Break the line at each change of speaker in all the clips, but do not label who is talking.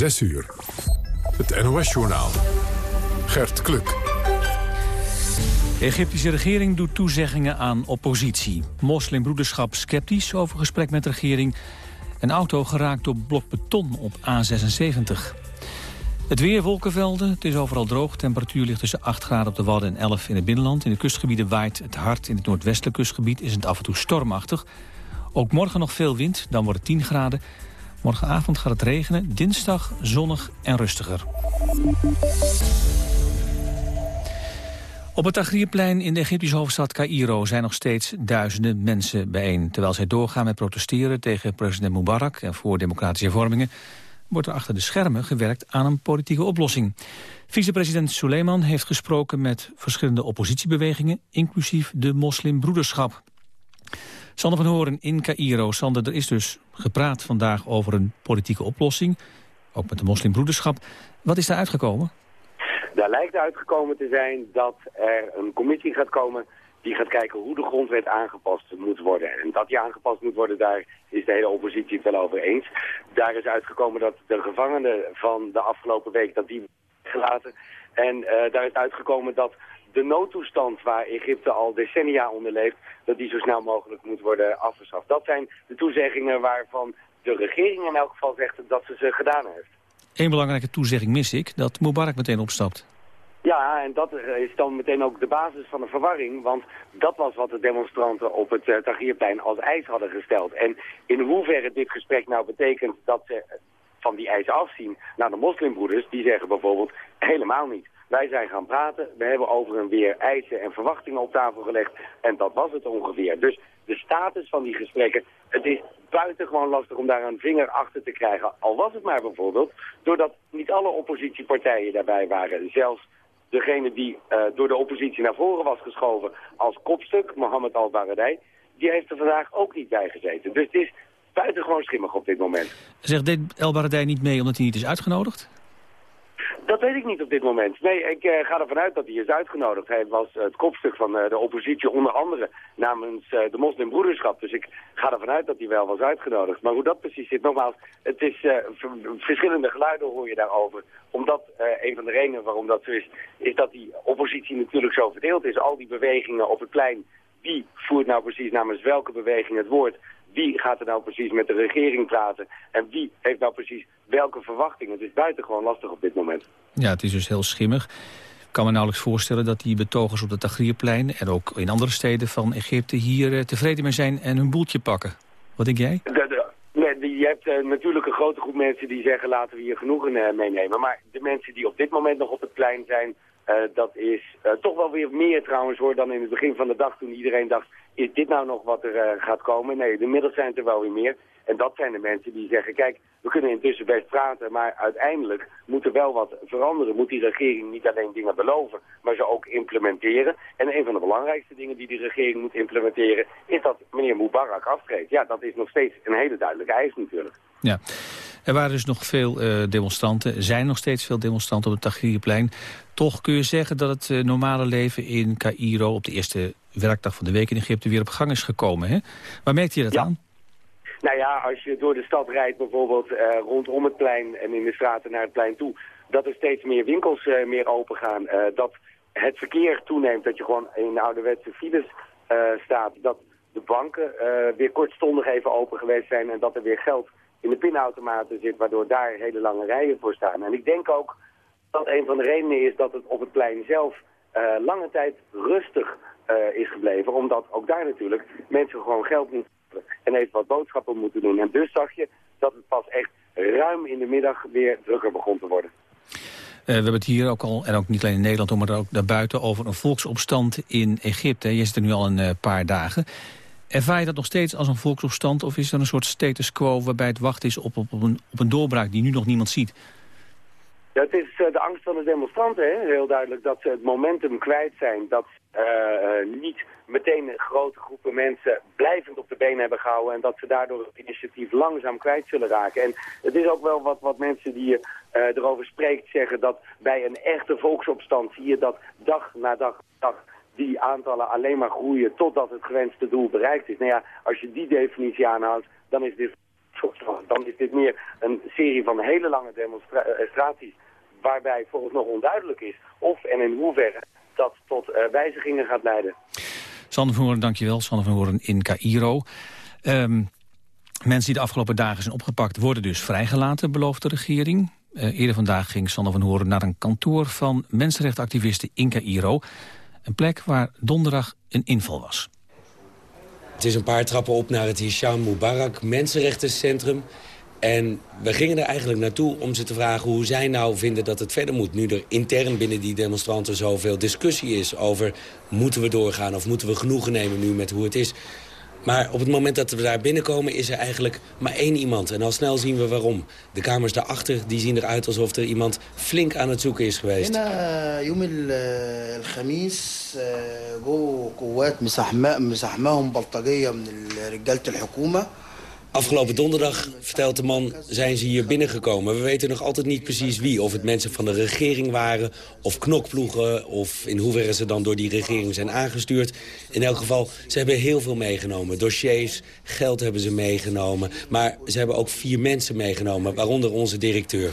6 uur. Het NOS-journaal. Gert Kluk.
De Egyptische regering doet toezeggingen aan oppositie. Moslimbroederschap sceptisch over gesprek met de regering. Een auto geraakt door blok beton op A76. Het weer, wolkenvelden, het is overal droog. Temperatuur ligt tussen 8 graden op de Wadden en 11 in het binnenland. In de kustgebieden waait het hard. In het noordwestelijk kustgebied is het af en toe stormachtig. Ook morgen nog veel wind, dan wordt het 10 graden. Morgenavond gaat het regenen, dinsdag zonnig en rustiger. Op het Tagrierplein in de Egyptische hoofdstad Cairo zijn nog steeds duizenden mensen bijeen. Terwijl zij doorgaan met protesteren tegen president Mubarak en voor democratische hervormingen, wordt er achter de schermen gewerkt aan een politieke oplossing. Vicepresident Suleiman heeft gesproken met verschillende oppositiebewegingen, inclusief de moslimbroederschap. Sander van Horen in Cairo. Sander, er is dus gepraat vandaag over een politieke oplossing. Ook met de moslimbroederschap. Wat is daar uitgekomen?
Daar lijkt uitgekomen te zijn dat er een commissie gaat komen die gaat kijken hoe de grondwet aangepast moet worden. En dat die aangepast moet worden, daar is de hele oppositie het wel over eens. Daar is uitgekomen dat de gevangenen van de afgelopen week, dat die gelaten. En uh, daar is uitgekomen dat de noodtoestand waar Egypte al decennia onder leeft, dat die zo snel mogelijk moet worden afgeschaft. Dat zijn de toezeggingen waarvan de regering in elk geval zegt dat ze ze gedaan heeft.
Eén belangrijke toezegging mis ik, dat Mubarak meteen opstapt.
Ja, en dat is dan meteen ook de basis van de verwarring, want dat was wat de demonstranten op het uh, Tahrirplein als eis hadden gesteld. En in hoeverre dit gesprek nou betekent dat ze van die eisen afzien naar de moslimbroeders, die zeggen bijvoorbeeld helemaal niet. Wij zijn gaan praten, we hebben over en weer eisen en verwachtingen op tafel gelegd en dat was het ongeveer. Dus de status van die gesprekken, het is buitengewoon lastig om daar een vinger achter te krijgen. Al was het maar bijvoorbeeld doordat niet alle oppositiepartijen daarbij waren. Zelfs degene die uh, door de oppositie naar voren was geschoven als kopstuk, Mohammed al-Baradei, die heeft er vandaag ook niet bij gezeten. Dus het is buitengewoon schimmig op dit moment.
Zegt deed El Baradei niet mee omdat hij niet is uitgenodigd?
Dat weet ik niet op dit moment. Nee, ik uh, ga ervan uit dat hij is uitgenodigd. Hij was het kopstuk van uh, de oppositie, onder andere namens de moslimbroederschap. Dus ik ga ervan uit dat hij wel was uitgenodigd. Maar hoe dat precies zit, nogmaals, het is verschillende geluiden hoor je daarover. Omdat een van de redenen waarom dat zo is, is dat die oppositie natuurlijk zo verdeeld is. Al die bewegingen op het plein, wie voert nou precies namens welke beweging het woord wie gaat er nou precies met de regering praten en wie heeft nou precies welke verwachtingen. Het is buitengewoon lastig op dit moment.
Ja, het is dus heel schimmig. Ik kan me nauwelijks voorstellen dat die betogers op het Tagrierplein... en ook in andere steden van Egypte hier eh, tevreden mee zijn en hun boeltje pakken. Wat denk jij?
nee, je hebt uh, natuurlijk een grote groep mensen die zeggen laten we hier genoegen uh, meenemen. Maar de mensen die op dit moment nog op het plein zijn... dat is toch wel weer meer trouwens hoor dan in het begin van de dag toen iedereen dacht is dit nou nog wat er uh, gaat komen? Nee, inmiddels zijn het er wel weer meer. En dat zijn de mensen die zeggen, kijk, we kunnen intussen best praten, maar uiteindelijk moet er wel wat veranderen. Moet die regering niet alleen dingen beloven, maar ze ook implementeren. En een van de belangrijkste dingen die die regering moet implementeren, is dat meneer Mubarak aftreedt. Ja, dat is nog steeds een hele duidelijke eis natuurlijk.
Ja. Er waren dus nog veel uh, demonstranten, er zijn nog steeds veel demonstranten op het Tahrirplein. Toch kun je zeggen dat het uh, normale leven in Cairo op de eerste werkdag van de week in Egypte weer op gang is gekomen. Hè? Waar merkt je dat aan?
Nou ja, als je door de stad rijdt bijvoorbeeld uh, rondom het plein en in de straten naar het plein toe, dat er steeds meer winkels meer open gaan, dat het verkeer toeneemt, dat je gewoon in ouderwetse files staat, dat de banken weer kortstondig even open geweest zijn en dat er weer geld in de pinautomaten zit, waardoor daar hele lange rijen voor staan. En ik denk ook dat een van de redenen is dat het op het plein zelf lange tijd rustig uh, is gebleven. Omdat ook daar natuurlijk mensen gewoon geld moeten en even wat boodschappen moeten doen. En dus zag je dat het pas echt ruim in de middag weer drukker begon te worden.
Uh, we hebben het hier ook al, en ook niet alleen in Nederland, maar ook daarbuiten, over een volksopstand in Egypte. Je zit er nu al een paar dagen. Ervaar je dat nog steeds als een volksopstand of is er een soort status quo waarbij het wachten is op, op, een, op een doorbraak die nu nog niemand ziet?
Ja, het is uh, de angst van de demonstranten, hè? heel duidelijk, dat ze het momentum kwijt zijn. Dat uh, niet meteen grote groepen mensen blijvend op de benen hebben gehouden... en dat ze daardoor het initiatief langzaam kwijt zullen raken. En het is ook wel wat, wat mensen die erover spreekt zeggen... dat bij een echte volksopstand zie je dat dag na dag, dag die aantallen alleen maar groeien... totdat het gewenste doel bereikt is. Nou ja, als je die definitie aanhoudt, dan is dit Dan is dit meer een serie van hele lange demonstraties waarbij volgens nog onduidelijk is of en in hoeverre dat tot uh, wijzigingen gaat leiden.
Sander van Hoorn, dankjewel. Sander van Hoorn in Cairo. Um, mensen die de afgelopen dagen zijn opgepakt worden dus vrijgelaten, belooft de regering. Uh, eerder vandaag ging Sander van Hoorn naar een kantoor van mensenrechtenactivisten in Cairo. Een plek waar donderdag een inval was.
Het is een paar trappen op naar het Hisham Mubarak Mensenrechtencentrum. En we gingen er eigenlijk naartoe om ze te vragen hoe zij nou vinden dat het verder moet. Nu er intern binnen die demonstranten zoveel discussie is over... moeten we doorgaan of moeten we genoegen nemen nu met hoe het is. Maar op het moment dat we daar binnenkomen is er eigenlijk maar één iemand. En al snel zien we waarom. De kamers daarachter die zien eruit alsof er iemand flink aan het zoeken is geweest. Afgelopen donderdag, vertelt de man, zijn ze hier binnengekomen. We weten nog altijd niet precies wie. Of het mensen van de regering waren, of knokploegen... of in hoeverre ze dan door die regering zijn aangestuurd. In elk geval, ze hebben heel veel meegenomen. Dossiers, geld hebben ze meegenomen. Maar ze hebben ook vier mensen meegenomen, waaronder onze directeur.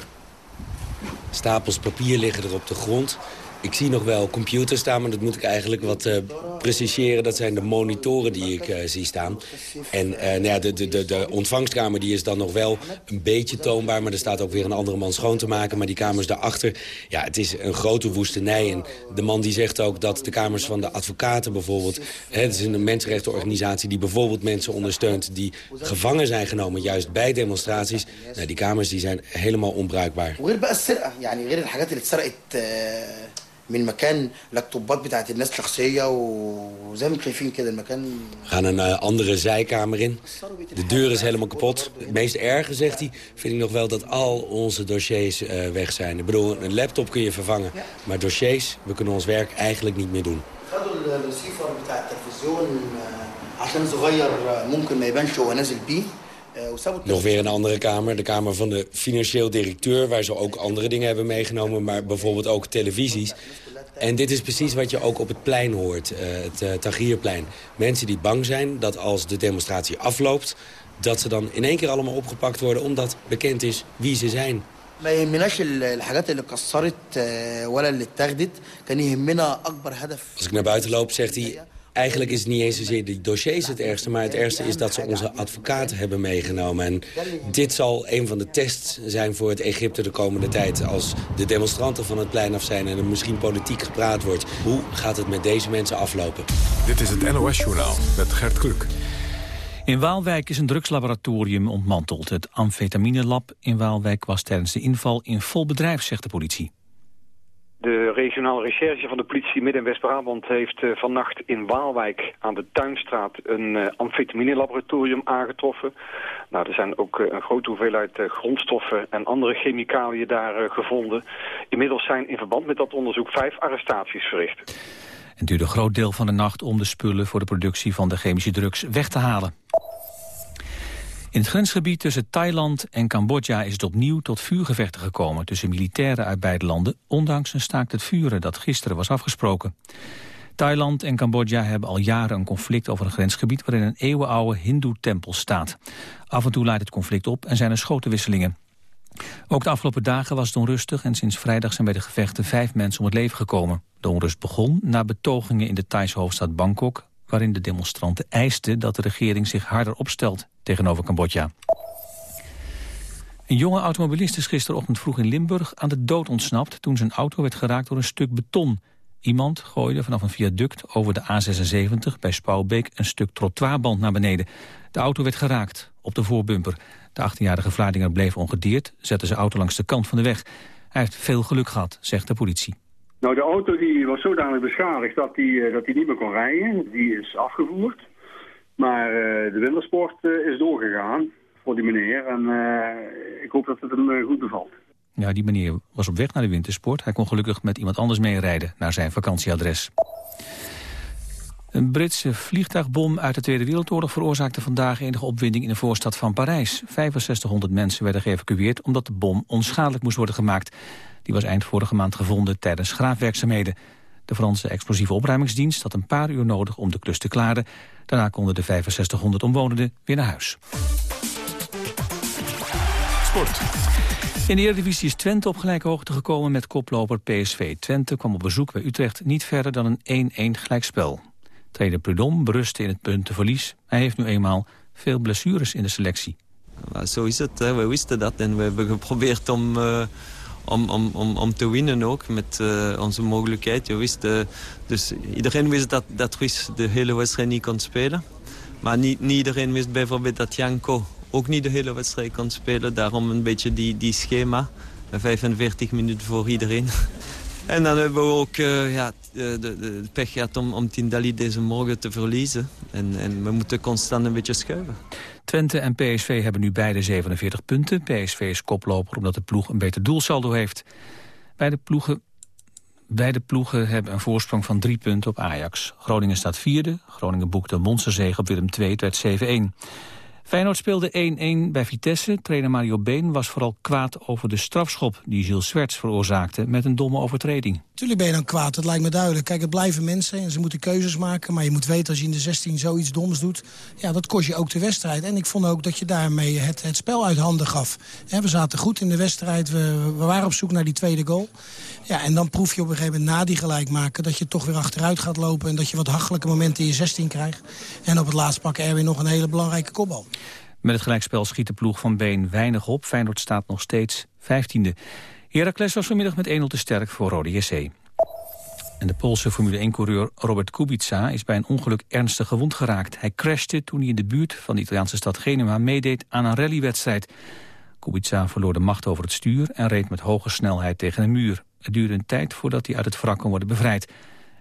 Stapels papier liggen er op de grond. Ik zie nog wel computers staan, maar dat moet ik eigenlijk wat uh, preciseren. Dat zijn de monitoren die ik uh, zie staan. En uh, nou ja, de, de, de, ontvangstkamer die is dan nog wel een beetje toonbaar... maar er staat ook weer een andere man schoon te maken. Maar die kamers daarachter, ja, het is een grote woestenij. En de man die zegt ook dat de kamers van de advocaten bijvoorbeeld... Het is een mensenrechtenorganisatie die bijvoorbeeld mensen ondersteunt... die gevangen zijn genomen, juist bij demonstraties. Nou, die kamers die zijn helemaal onbruikbaar. من مكان laptopات بتاعت الناس شخصيه وزي ما انتم شايفين كده المكان We gaan een uh, andere zijkamer in. De deur is helemaal kapot. Het meest erge, zegt hij, vind ik nog wel dat al onze dossiers uh, weg zijn. Ik bedoel, een laptop kun je vervangen. Maar dossiers, we kunnen ons werk eigenlijk niet meer doen. عشان صغير ممكن ما يبانش وهو نازل بيه nog weer een andere kamer, de kamer van de financieel directeur... waar ze ook andere dingen hebben meegenomen, maar bijvoorbeeld ook televisies. En dit is precies wat je ook op het plein hoort, uh, het uh, Tagierplein. Mensen die bang zijn dat als de demonstratie afloopt... dat ze dan in één keer allemaal opgepakt worden omdat bekend is wie ze zijn. Als ik naar buiten loop, zegt hij... Eigenlijk is het niet eens zozeer de dossiers het ergste... maar het ergste is dat ze onze advocaten hebben meegenomen. En dit zal een van de tests zijn voor het Egypte de komende tijd. Als de demonstranten van het plein af zijn en er misschien politiek gepraat wordt. Hoe gaat het met deze mensen aflopen?
Dit is het NOS-journaal met Gert Kluk.
In Waalwijk is een drugslaboratorium ontmanteld. Het amfetaminelab in Waalwijk was tijdens de inval in vol bedrijf, zegt de politie.
De regionale recherche van de politie Midden- en West-Brabant heeft uh, vannacht in Waalwijk aan de Tuinstraat een uh, amfetamine-laboratorium aangetroffen. Nou, er zijn ook uh, een grote hoeveelheid grondstoffen en andere chemicaliën daar gevonden. Inmiddels zijn in verband met dat onderzoek vijf arrestaties verricht.
Het duurde een groot deel van de nacht om de spullen voor de productie van de chemische drugs weg te halen. In het grensgebied tussen Thailand en Cambodja is het opnieuw tot vuurgevechten gekomen tussen militairen uit beide landen, ondanks een staakt het vuren dat gisteren was afgesproken. Thailand en Cambodja hebben al jaren een conflict over een grensgebied waarin een eeuwenoude hindoe-tempel staat. Af en toe leidt het conflict op en zijn er schotenwisselingen. Ook de afgelopen dagen was het onrustig en sinds vrijdag zijn bij de gevechten vijf mensen om het leven gekomen. De onrust begon na betogingen in de Thaise hoofdstad Bangkok waarin de demonstranten eisten dat de regering zich harder opstelt tegenover Cambodja. Een jonge automobilist is gisterochtend vroeg in Limburg aan de dood ontsnapt... toen zijn auto werd geraakt door een stuk beton. Iemand gooide vanaf een viaduct over de A76 bij Spouwbeek... een stuk trottoirband naar beneden. De auto werd geraakt op de voorbumper. De 18-jarige Vlaardinger bleef ongedeerd, zette zijn auto langs de kant van de weg. Hij heeft veel geluk gehad, zegt de politie.
Nou, de auto die was zodanig beschadigd dat hij dat die niet meer kon rijden. Die is afgevoerd. Maar uh, de wintersport uh, is doorgegaan voor die meneer. En ik hoop dat het hem goed bevalt.
Ja, die meneer was op weg naar de wintersport. Hij kon gelukkig met iemand anders meerijden naar zijn vakantieadres. Een Britse vliegtuigbom uit de Tweede Wereldoorlog veroorzaakte vandaag enige opwinding in de voorstad van Parijs. 6500 mensen werden geëvacueerd omdat de bom onschadelijk moest worden gemaakt. Die was eind vorige maand gevonden tijdens graafwerkzaamheden. De Franse explosieve opruimingsdienst had een paar uur nodig om de klus te klaren. Daarna konden de 6500 omwonenden weer naar huis.
Sport.
In de Eredivisie is Twente op gelijke hoogte gekomen met koploper PSV. Twente kwam op bezoek bij Utrecht niet verder dan een 1-1 gelijkspel. Trainer Prudom berustte in het puntenverlies. Hij heeft nu eenmaal veel blessures in de selectie.
zo is het. We wisten dat en we hebben geprobeerd om... Uh om, om, om, te winnen ook met uh, onze mogelijkheid. Je wist, uh, dus iedereen wist dat, dat Ruiz de hele wedstrijd niet kon spelen. Maar niet, niet iedereen wist bijvoorbeeld dat Janko ook niet de hele wedstrijd kon spelen. Daarom een beetje die, die schema. 45 minuten voor iedereen. En dan hebben we ook uh, ja, de, de, de, pech gehad om, om Tindalli deze morgen te verliezen. En, en we moeten constant een beetje schuiven.
Twente en PSV hebben nu beide 47 punten. PSV is koploper omdat de ploeg een beter doelsaldo heeft. Beide ploegen, beide ploegen hebben een voorsprong van drie punten op Ajax. Groningen staat vierde. Groningen boekte een monsterzege op Willem II. Het werd 7-1. Feyenoord speelde 1-1 bij Vitesse. Trainer Mario Been was vooral kwaad over de strafschop... die Gilles Swerts veroorzaakte met een domme overtreding.
Tuurlijk ben je dan kwaad, dat lijkt me duidelijk. Kijk, het blijven mensen en ze moeten keuzes maken. Maar je moet weten, als je in de 16 zoiets doms doet... ja, dat kost je ook de wedstrijd. En ik vond ook dat je daarmee het, het spel uit handen gaf. we zaten goed in de wedstrijd, we, we waren op zoek naar die tweede goal. Ja, en dan proef je op een gegeven moment na die gelijk maken... dat je toch weer achteruit gaat lopen en dat je wat hachelijke momenten in je 16 krijgt. En op het laatst pakken er weer nog een hele belangrijke kopbal.
Met het gelijkspel schiet de ploeg van Been weinig op. Feyenoord staat nog steeds 15e. Heracles was vanmiddag met 1-0 te sterk voor Rode JC. En de Poolse Formule 1-coureur Robert Kubica is bij een ongeluk ernstig gewond geraakt. Hij crashte toen hij in de buurt van de Italiaanse stad Genua meedeed aan een rallywedstrijd. Kubica verloor de macht over het stuur en reed met hoge snelheid tegen een muur. Het duurde een tijd voordat hij uit het wrak kon worden bevrijd.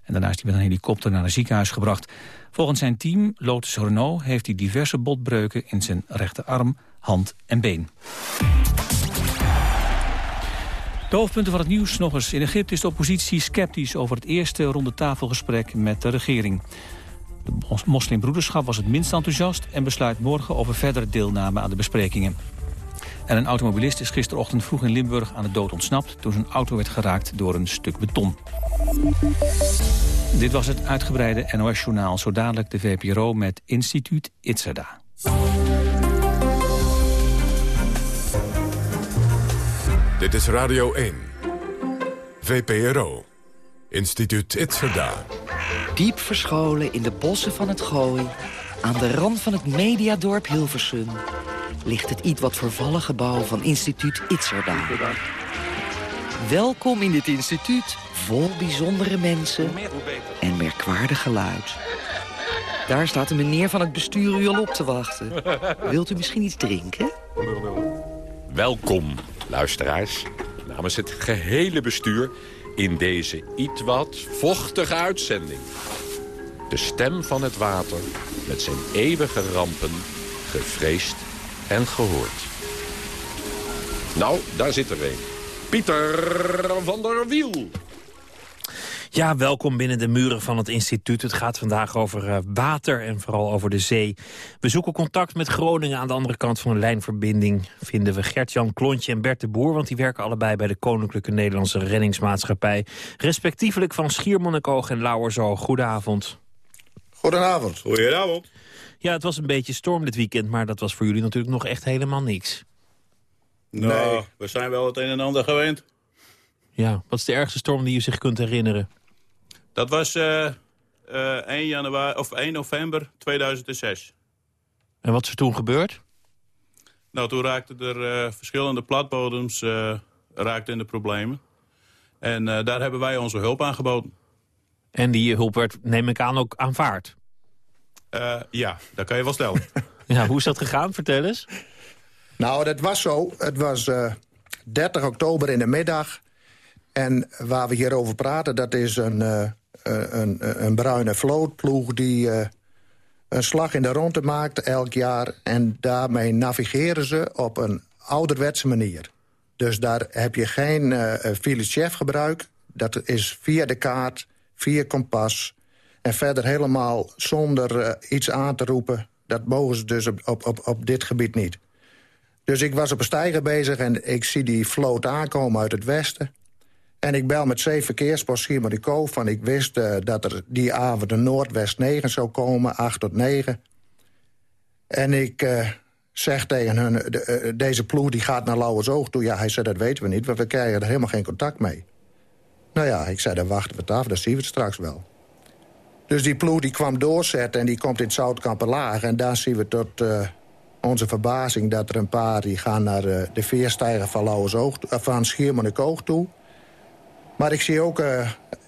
En daarna is hij met een helikopter naar een ziekenhuis gebracht. Volgens zijn team, Lotus Renault, heeft hij diverse botbreuken in zijn rechterarm, hand en been. De hoofdpunten van het nieuws nog eens. In Egypte is de oppositie sceptisch over het eerste ronde tafelgesprek met de regering. De moslimbroederschap was het minst enthousiast... en besluit morgen over verdere deelname aan de besprekingen. En een automobilist is gisterochtend vroeg in Limburg aan de dood ontsnapt... toen zijn auto werd geraakt door een stuk beton. Dit was het uitgebreide NOS-journaal. Zo dadelijk de VPRO met instituut Itzerda.
Dit is Radio 1. VPRO. Instituut Itzerda.
Diep verscholen in de bossen van het Gooi... aan de rand van het mediadorp Hilversum... ligt het iets wat vervallen gebouw van instituut Itzerda. Welkom in dit instituut, vol bijzondere mensen en merkwaardig geluid. Daar staat een meneer van het bestuur u al op te wachten. Wilt u misschien iets drinken?
Welkom, luisteraars, namens het gehele bestuur... in deze iets wat vochtige uitzending. De stem van het water met zijn eeuwige rampen, gevreesd en gehoord. Nou, daar zit er een. Pieter van der Wiel.
Ja, welkom binnen de muren van het instituut. Het gaat vandaag over uh, water en vooral over de zee. We zoeken contact met Groningen. Aan de andere kant van de lijnverbinding vinden we Gert-Jan Klontje en Bert de Boer... want die werken allebei bij de Koninklijke Nederlandse Reddingsmaatschappij... respectievelijk van Schiermonnikoog en Lauwerzo. Goedenavond.
Goedenavond.
Goedenavond. Ja, het was een beetje storm dit weekend... maar dat was voor jullie natuurlijk nog echt helemaal niks.
Nou, we zijn wel het een en ander gewend.
Ja, wat is de ergste storm die je zich kunt herinneren?
Dat was uh, uh, 1, januari, of 1 november 2006.
En wat is er toen gebeurd?
Nou, toen raakten er uh, verschillende platbodems uh, raakten in de problemen. En daar hebben wij onze hulp aangeboden.
En die hulp werd, neem ik aan, ook aanvaard?
ja, dat kan je wel stellen.
ja, hoe is dat gegaan? Vertel eens.
Nou, dat was zo. Het was 30 oktober in de middag. En waar we hier over praten, dat is een, uh, een, een bruine vlootploeg... die uh, een slag in de ronde maakt elk jaar. En daarmee navigeren ze op een ouderwetse manier. Dus daar heb je geen uh, Philips Chef gebruik. Dat is via de kaart, via kompas... en verder helemaal zonder iets aan te roepen. Dat mogen ze dus op, op, op dit gebied niet. Dus ik was op een stijger bezig en ik zie die vloot aankomen uit het westen. En ik bel met zeven verkeerspost Schiermonnikoog... van ik wist uh, dat er die avond een Noordwest 9 zou komen, 8 tot 9. En ik uh, zeg tegen hun, de, eh, deze ploeg die gaat naar Lauwersoog toe. Ja, hij zei, dat weten we niet, want we krijgen er helemaal geen contact mee. Nou ja, ik zei, dan wachten we het af, dan zien we het straks wel. Dus die ploeg die kwam doorzetten en die komt in het Zoutkampenlaag. En daar zien we tot uh, onze verbazing dat er een paar... die gaan naar uh, de veerstijger van, Lauwersoog, uh, van Schiermonnikoog toe. Maar ik zie ook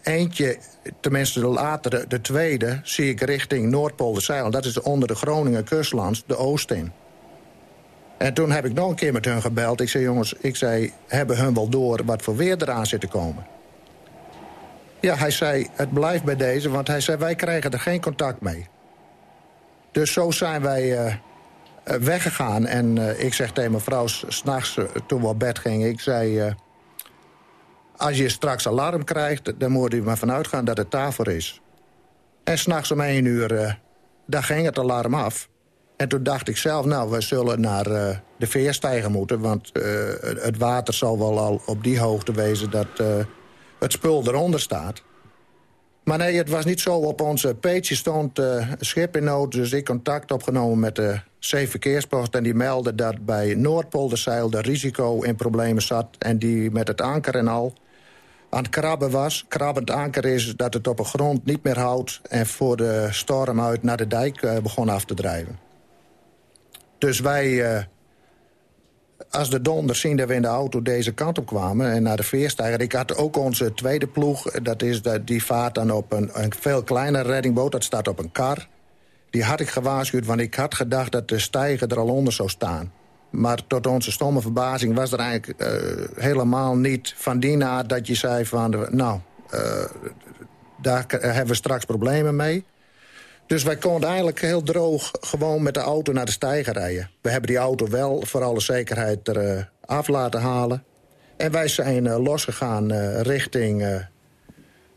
eentje, tenminste de latere, de tweede... zie ik richting Noordpolderzeiland. Dat is onder de Groningen kustlands, de oost in. En toen heb ik nog een keer met hun gebeld. Ik zei, jongens, ik zei, hebben hun wel door wat voor weer eraan zit te komen? Ja, hij zei, het blijft bij deze, want hij zei, wij krijgen er geen contact mee. Dus zo zijn wij uh, weggegaan. En uh, ik zeg tegen mijn vrouw, s'nachts toen we op bed gingen... ik zei, als je straks alarm krijgt... dan moet je maar vanuit gaan dat het tafel is. En s'nachts om één uur, daar ging het alarm af... En toen dacht ik zelf, nou, we zullen naar de veerstijger moeten... want het water zal wel al op die hoogte wezen dat het spul eronder staat. Maar nee, het was niet zo. Op onze page stond een schip in nood... dus ik contact opgenomen met de Zeeverkeerspost... en die meldde dat bij Noordpolderzeil de risico in problemen zat... en die met het anker en al aan het krabben was. Krabbend anker is dat het op de grond niet meer houdt... en voor de storm uit naar de dijk begon af te drijven. Dus wij, uh, als de donder zien dat we in de auto deze kant op kwamen... en naar de veerstijger. Ik had ook onze tweede ploeg. Dat is dat die vaart dan op een, een veel kleinere reddingboot. Dat staat op een kar. Die had ik gewaarschuwd, want ik had gedacht dat de stijger er al onder zou staan. Maar tot onze stomme verbazing was er eigenlijk uh, helemaal niet van die naad... dat je zei van, nou, uh, daar hebben we straks problemen mee... Dus wij konden eigenlijk heel droog gewoon met de auto naar de steiger rijden. We hebben die auto wel voor alle zekerheid eraf uh, af laten halen. En wij zijn uh, losgegaan uh, richting uh,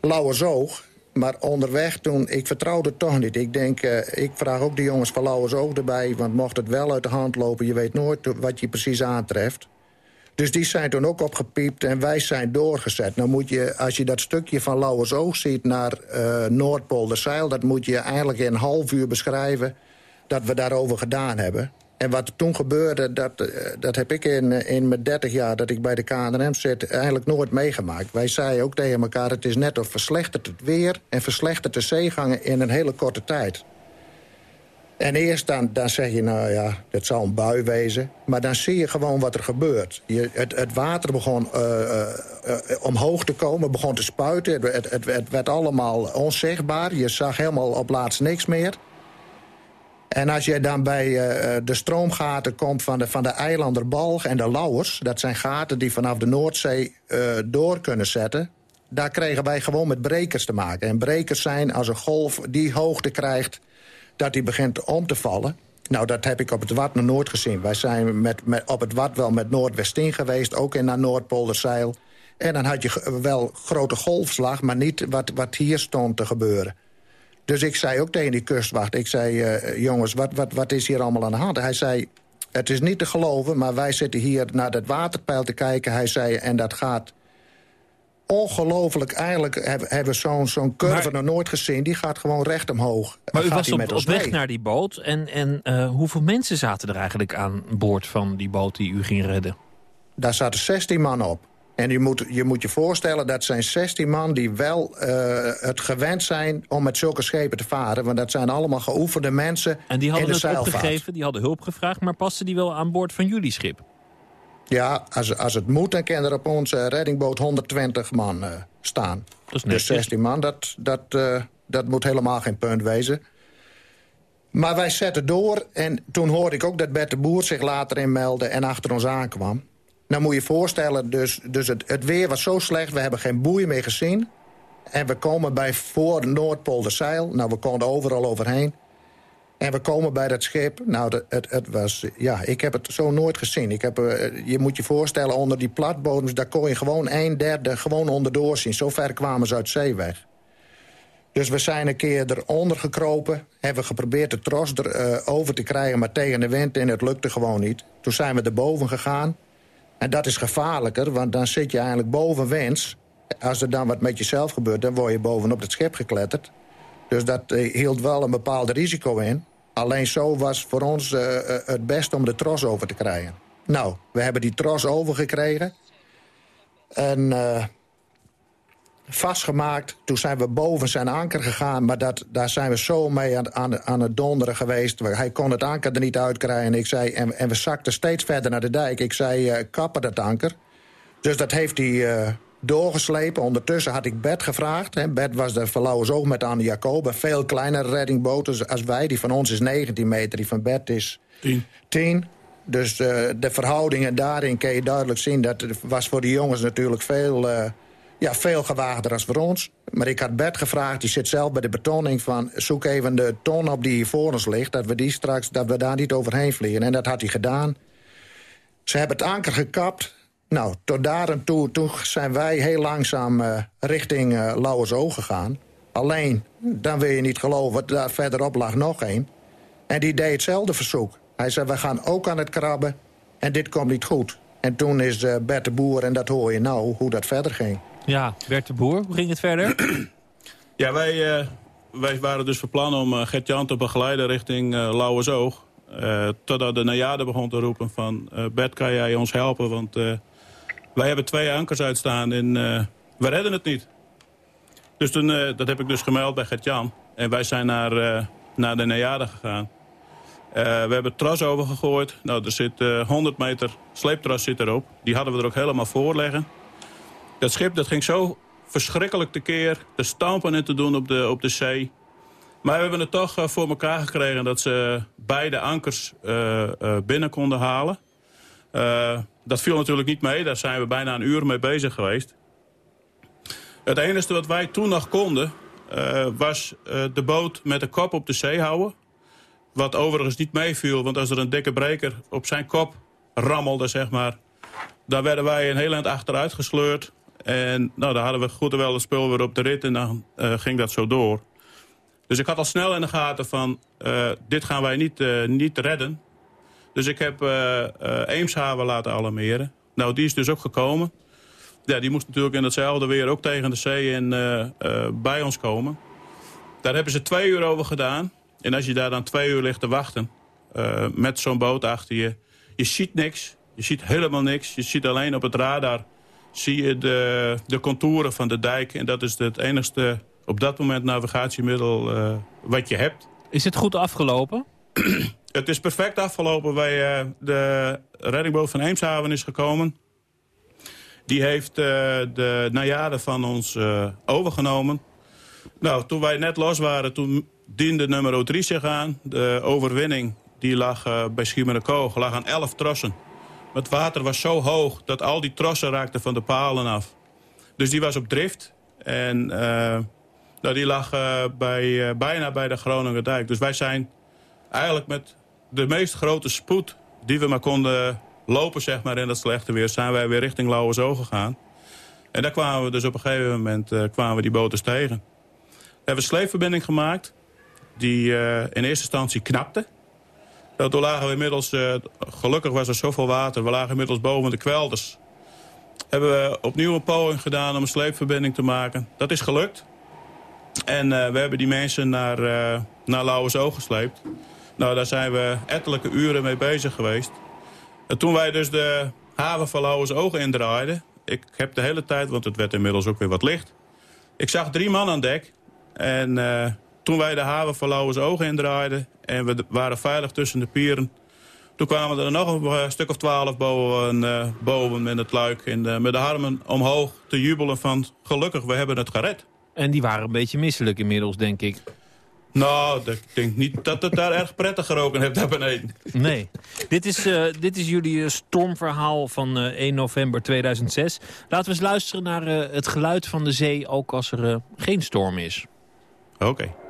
Lauwersoog. Maar onderweg toen, ik vertrouwde het toch niet. Ik denk, ik vraag ook de jongens van Lauwersoog erbij... want mocht het wel uit de hand lopen, je weet nooit wat je precies aantreft. Dus die zijn toen ook opgepiept en wij zijn doorgezet. Nou moet je, als je dat stukje van Lauwersoog ziet naar uh, Noordpolderzeil... dat moet je eigenlijk in een half uur beschrijven dat we daarover gedaan hebben. En wat toen gebeurde, dat, uh, dat heb ik in, in mijn 30 jaar dat ik bij de KNRM zit... eigenlijk nooit meegemaakt. Wij zeiden ook tegen elkaar, het is net of verslechtert het weer... en verslechtert de zeegangen in een hele korte tijd. En eerst dan, dan zeg je, nou ja, het zal een bui wezen. Maar dan zie je gewoon wat er gebeurt. Je, het, het water begon uh, uh, uh, omhoog te komen, begon te spuiten. Het, het, het, werd allemaal onzichtbaar. Je zag helemaal op laatst niks meer. En als je dan bij de stroomgaten komt van de, van de eilanderbalg en de lauwers... dat zijn gaten die vanaf de Noordzee door kunnen zetten... daar kregen wij gewoon met brekers te maken. En brekers zijn als een golf die hoogte krijgt dat hij begint om te vallen. Nou, dat heb ik op het Wat nog nooit gezien. Wij zijn met, op het Wat wel met Noordwestin geweest, ook in naar Noordpolderzeil. En dan had je wel grote golfslag, maar niet wat, wat hier stond te gebeuren. Dus ik zei ook tegen die kustwacht, ik zei, uh, jongens, wat, wat, wat is hier allemaal aan de hand? Hij zei, het is niet te geloven, maar wij zitten hier naar dat waterpeil te kijken. Hij zei, en dat gaat ongelooflijk. Eigenlijk hebben we zo'n zo'n curve nog nooit gezien. Die gaat gewoon recht omhoog.
Maar u was op, op weg naar die boot. En, en uh, hoeveel mensen zaten er eigenlijk aan boord van die boot die u ging redden?
Daar zaten 16 man op. En je moet, je moet je voorstellen, dat zijn 16 man die wel uh, het gewend zijn om met zulke schepen te varen. Want dat zijn allemaal geoefende mensen
En die hadden
in de
het opgegeven, die hadden hulp gevraagd, maar pasten die wel aan boord van jullie schip?
Ja, als, als het moet, dan kan er op onze reddingboot 120 man uh, staan. dus 16 man, dat, dat, uh, dat moet helemaal geen punt wezen. Maar wij zetten door en toen hoorde ik ook dat Bert de Boer zich later inmeldde... en achter ons aankwam. Nou moet je je voorstellen, dus, dus het, het weer was zo slecht... we hebben geen boei meer gezien. En we komen bij voor Noordpolderzeil. Nou, we konden overal overheen. En we komen bij dat schip. Nou, het, het was, ja, ik heb het zo nooit gezien. Ik heb, uh, je moet je voorstellen, onder die platbodems... daar kon je gewoon een derde gewoon onderdoor zien. Zo ver kwamen ze uit zee weg. Dus we zijn een keer eronder gekropen. Hebben geprobeerd de tros erover uh, te krijgen... maar tegen de wind in, het lukte gewoon niet. Toen zijn we erboven gegaan. En dat is gevaarlijker, want dan zit je eigenlijk boven winds. Als er dan wat met jezelf gebeurt, dan word je bovenop het schip gekletterd. Dus dat uh, hield wel een bepaald risico in. Alleen zo was voor ons uh, het best om de tros over te krijgen. Nou, we hebben die tros overgekregen. En uh, vastgemaakt. Toen zijn we boven zijn anker gegaan. Maar dat, daar zijn we zo mee aan, aan, het donderen geweest. Hij kon het anker er niet uitkrijgen. Ik zei, en, en we zakten steeds verder naar de dijk. Ik zei, uh, kappen dat anker. Dus dat heeft hij doorgeslepen. Ondertussen had ik Bert gevraagd. Hè. Bert was de verlauwe oog met Anne Jacob. Veel kleinere reddingboten als wij. Die van ons is 19 meter, die van Bert is
10.
10. Dus uh, de verhoudingen daarin kun je duidelijk zien... dat was voor de jongens natuurlijk veel, uh, ja, veel gewaagder dan voor ons. Maar ik had Bert gevraagd, die zit zelf bij de betonning... van zoek even de ton op die hier voor ons ligt... dat we, die straks, dat we daar niet overheen vliegen. En dat had hij gedaan. Ze hebben het anker gekapt. Nou, tot daar en toe, toen zijn wij heel langzaam uh, richting uh, Lauwersoog gegaan. Alleen, dan wil je niet geloven, daar verderop lag nog één. En die deed hetzelfde verzoek. Hij zei, we gaan ook aan het krabben en dit komt niet goed. En toen is uh, Bert de Boer, en dat hoor je nou, hoe dat verder ging.
Ja, Bert de Boer, hoe ging het verder?
ja, wij, uh, wij waren dus van plan om uh, Gert-Jan te begeleiden richting uh, Lauwersoog. totdat de najade begon te roepen van... Bert, kan jij ons helpen? Want wij hebben twee ankers uitstaan en we redden het niet. Dus toen, dat heb ik dus gemeld bij Gert-Jan. En wij zijn naar, naar de najade gegaan. We hebben tras overgegooid. Nou, er zit uh, 100 meter sleeptras zit erop. Die hadden we er ook helemaal voor leggen. Dat schip dat ging zo verschrikkelijk tekeer. Te stampen en te doen op de, op de zee. Maar we hebben het toch voor elkaar gekregen dat ze beide ankers binnen konden halen. Dat viel natuurlijk niet mee. Daar zijn we bijna een uur mee bezig geweest. Het enige wat wij toen nog konden... was de boot met de kop op de zee houden wat overigens niet meeviel, want als er een dikke breker op zijn kop rammelde, zeg maar... dan werden wij een heel eind achteruit gesleurd. En nou, dan hadden we goed en wel het spul weer op de rit en dan uh, ging dat zo door. Dus ik had al snel in de gaten van, dit gaan wij niet, niet redden. Dus ik heb Eemshaven laten alarmeren. Nou, die is dus ook gekomen. Ja, die moest natuurlijk in hetzelfde weer ook tegen de zee en bij ons komen. Daar hebben ze twee uur over gedaan. En als je daar dan twee uur ligt te wachten... Uh, met zo'n boot achter je... je ziet niks. Je ziet helemaal niks. Je ziet alleen op het radar... zie je de, de contouren van de dijk. En dat is het enigste op dat moment navigatiemiddel uh, wat je hebt.
Is het goed afgelopen?
het is perfect afgelopen. Wij, uh, de reddingboot van Eemshaven is gekomen. Die heeft de najade van ons overgenomen. Nou, toen wij net los waren, toen diende nummer 3 zich aan. De overwinning die lag uh, bij Schiemerenkoog lag aan 11 trossen. Het water was zo hoog dat al die trossen raakten van de palen af. Dus die was op drift. En nou, die lag bij, bijna bij de Groninger dijk. Dus wij zijn eigenlijk met de meest grote spoed die we maar konden lopen zeg maar, in dat slechte weer... zijn wij weer richting Lauwersoog gegaan. En daar kwamen we dus op een gegeven moment kwamen we die boten tegen. We hebben sleepverbinding gemaakt die uh, in eerste instantie knapte. Nou, toen lagen we inmiddels, uh, gelukkig was er zoveel water, we lagen inmiddels boven de kwelders. Hebben we opnieuw een poging gedaan om een sleepverbinding te maken. Dat is gelukt. En we hebben die mensen naar, naar Lauwersoog gesleept. Nou, daar zijn we ettelijke uren mee bezig geweest. En toen wij dus de haven van Lauwersoog indraaiden... ik heb de hele tijd, want het werd inmiddels ook weer wat licht... ik zag drie man aan dek. En toen wij de haven van Lauwersoog indraaiden... en we waren veilig tussen de pieren... toen kwamen er nog een stuk of twaalf boven, uh, boven met het luik... Met de armen omhoog te jubelen van... gelukkig, we hebben het gered.
En die waren een beetje misselijk inmiddels, denk ik.
Nou, ik denk niet dat het daar erg prettig geroken heeft daar beneden.
Nee. dit, is, uh, dit is jullie stormverhaal van uh, 1 november 2006. Laten we eens luisteren naar uh, het geluid van de zee... ook als er geen storm is.
Oké. Okay.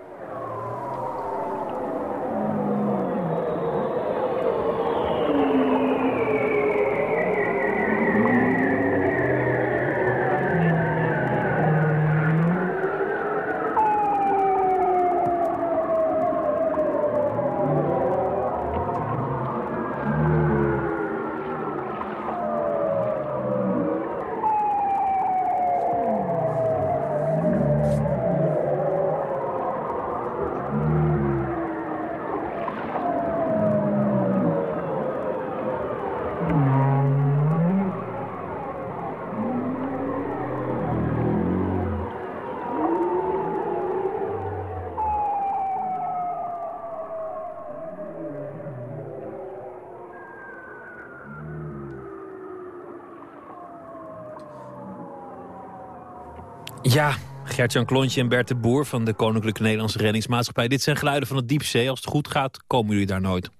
Ja, Gert-Jan Klontje en Bert de Boer van de Koninklijke Nederlandse Reddingsmaatschappij. Dit zijn geluiden van de diepzee. Als het goed gaat, komen jullie daar nooit.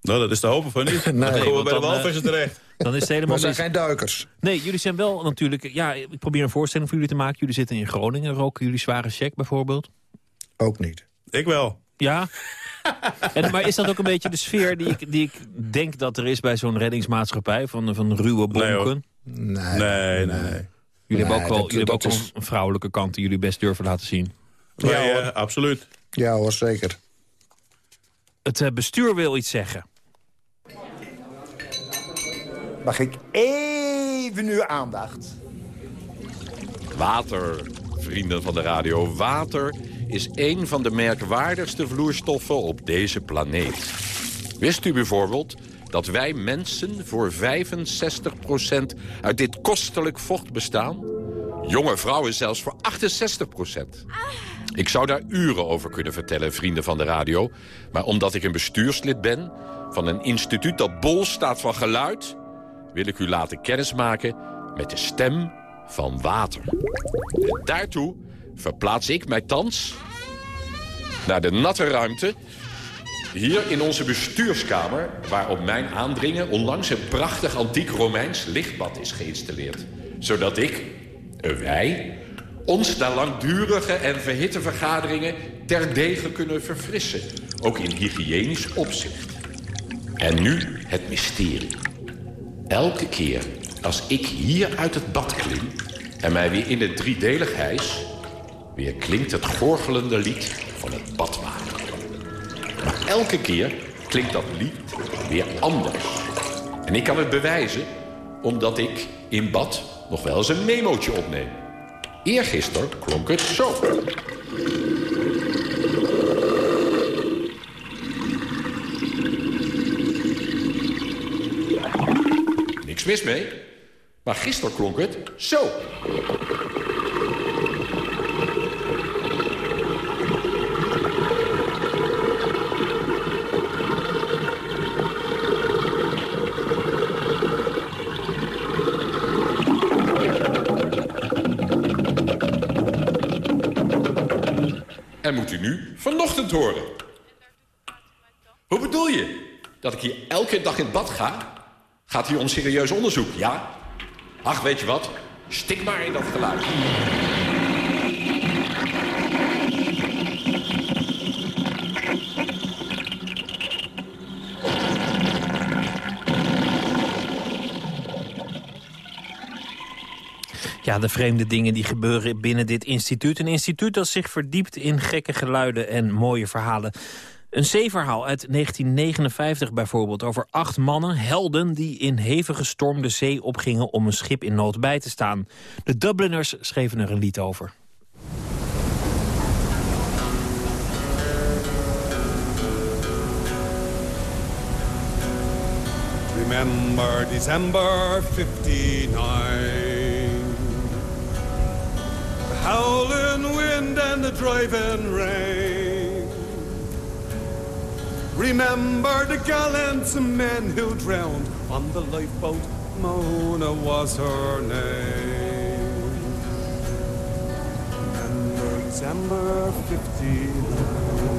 Nou, dat is te hopen van niet.
Nee,
dan komen we bij de walvissen terecht.
Dan is het helemaal
We zijn
mis.
geen duikers.
Nee, jullie zijn wel natuurlijk... Ja, ik probeer een voorstelling voor jullie te maken. Jullie zitten in Groningen. Roken jullie zware check bijvoorbeeld?
Ook niet.
Ik wel.
Ja? En, maar is dat ook een beetje de sfeer die ik, die ik denk dat er is bij zo'n reddingsmaatschappij? Van, van ruwe bonken?
Nee,
Nee, nee, nee.
Jullie hebben ook wel,
dat-
jullie hebben ook
dat
wel
is-
een vrouwelijke kant die jullie best durven laten zien.
Ja, hoor.
eh, absoluut.
Ja hoor, zeker.
Het eh, bestuur wil iets zeggen.
Mag ik even uw aandacht?
Water, vrienden van de radio. Water is een van de merkwaardigste vloeistoffen op deze planeet. Wist u bijvoorbeeld dat wij mensen voor 65% uit dit kostelijk vocht bestaan? Jonge vrouwen zelfs voor 68%. Ik zou daar uren over kunnen vertellen, vrienden van de radio. Maar omdat ik een bestuurslid ben van een instituut dat bol staat van geluid... wil ik u laten kennismaken met de stem van water. En daartoe verplaats ik mij thans naar de natte ruimte... hier in onze bestuurskamer... waar op mijn aandringen onlangs een prachtig antiek Romeins lichtbad is geïnstalleerd. Zodat ik, eh, wij, ons na langdurige en verhitte vergaderingen... terdege kunnen verfrissen, ook in hygiënisch opzicht. En nu het mysterie. Elke keer als ik hier uit het bad klim... en mij weer in het driedelig hijs... weer klinkt het gorgelende lied van het badwater. Elke keer klinkt dat lied weer anders. En ik kan het bewijzen omdat ik in bad nog wel eens een memootje opneem. Eergisteren klonk het zo. Niks mis mee. Maar gisteren klonk het zo. En moet u nu vanochtend horen. Hoe bedoel je? Dat ik hier elke dag in bad ga? Gaat hier om serieus onderzoek, ja? Ach, weet je wat? Stik maar in dat geluid.
Ja, de vreemde dingen die gebeuren binnen dit instituut. Een instituut dat zich verdiept in gekke geluiden en mooie verhalen. Een zeeverhaal uit 1959 bijvoorbeeld over acht mannen, helden... die in hevige storm de zee opgingen om een schip in nood bij te staan. De Dubliners schreven er een lied over.
Remember December 59 The howling wind and the driving rain. Remember the gallant men who drowned On the lifeboat, Mona was her name. Remember December 59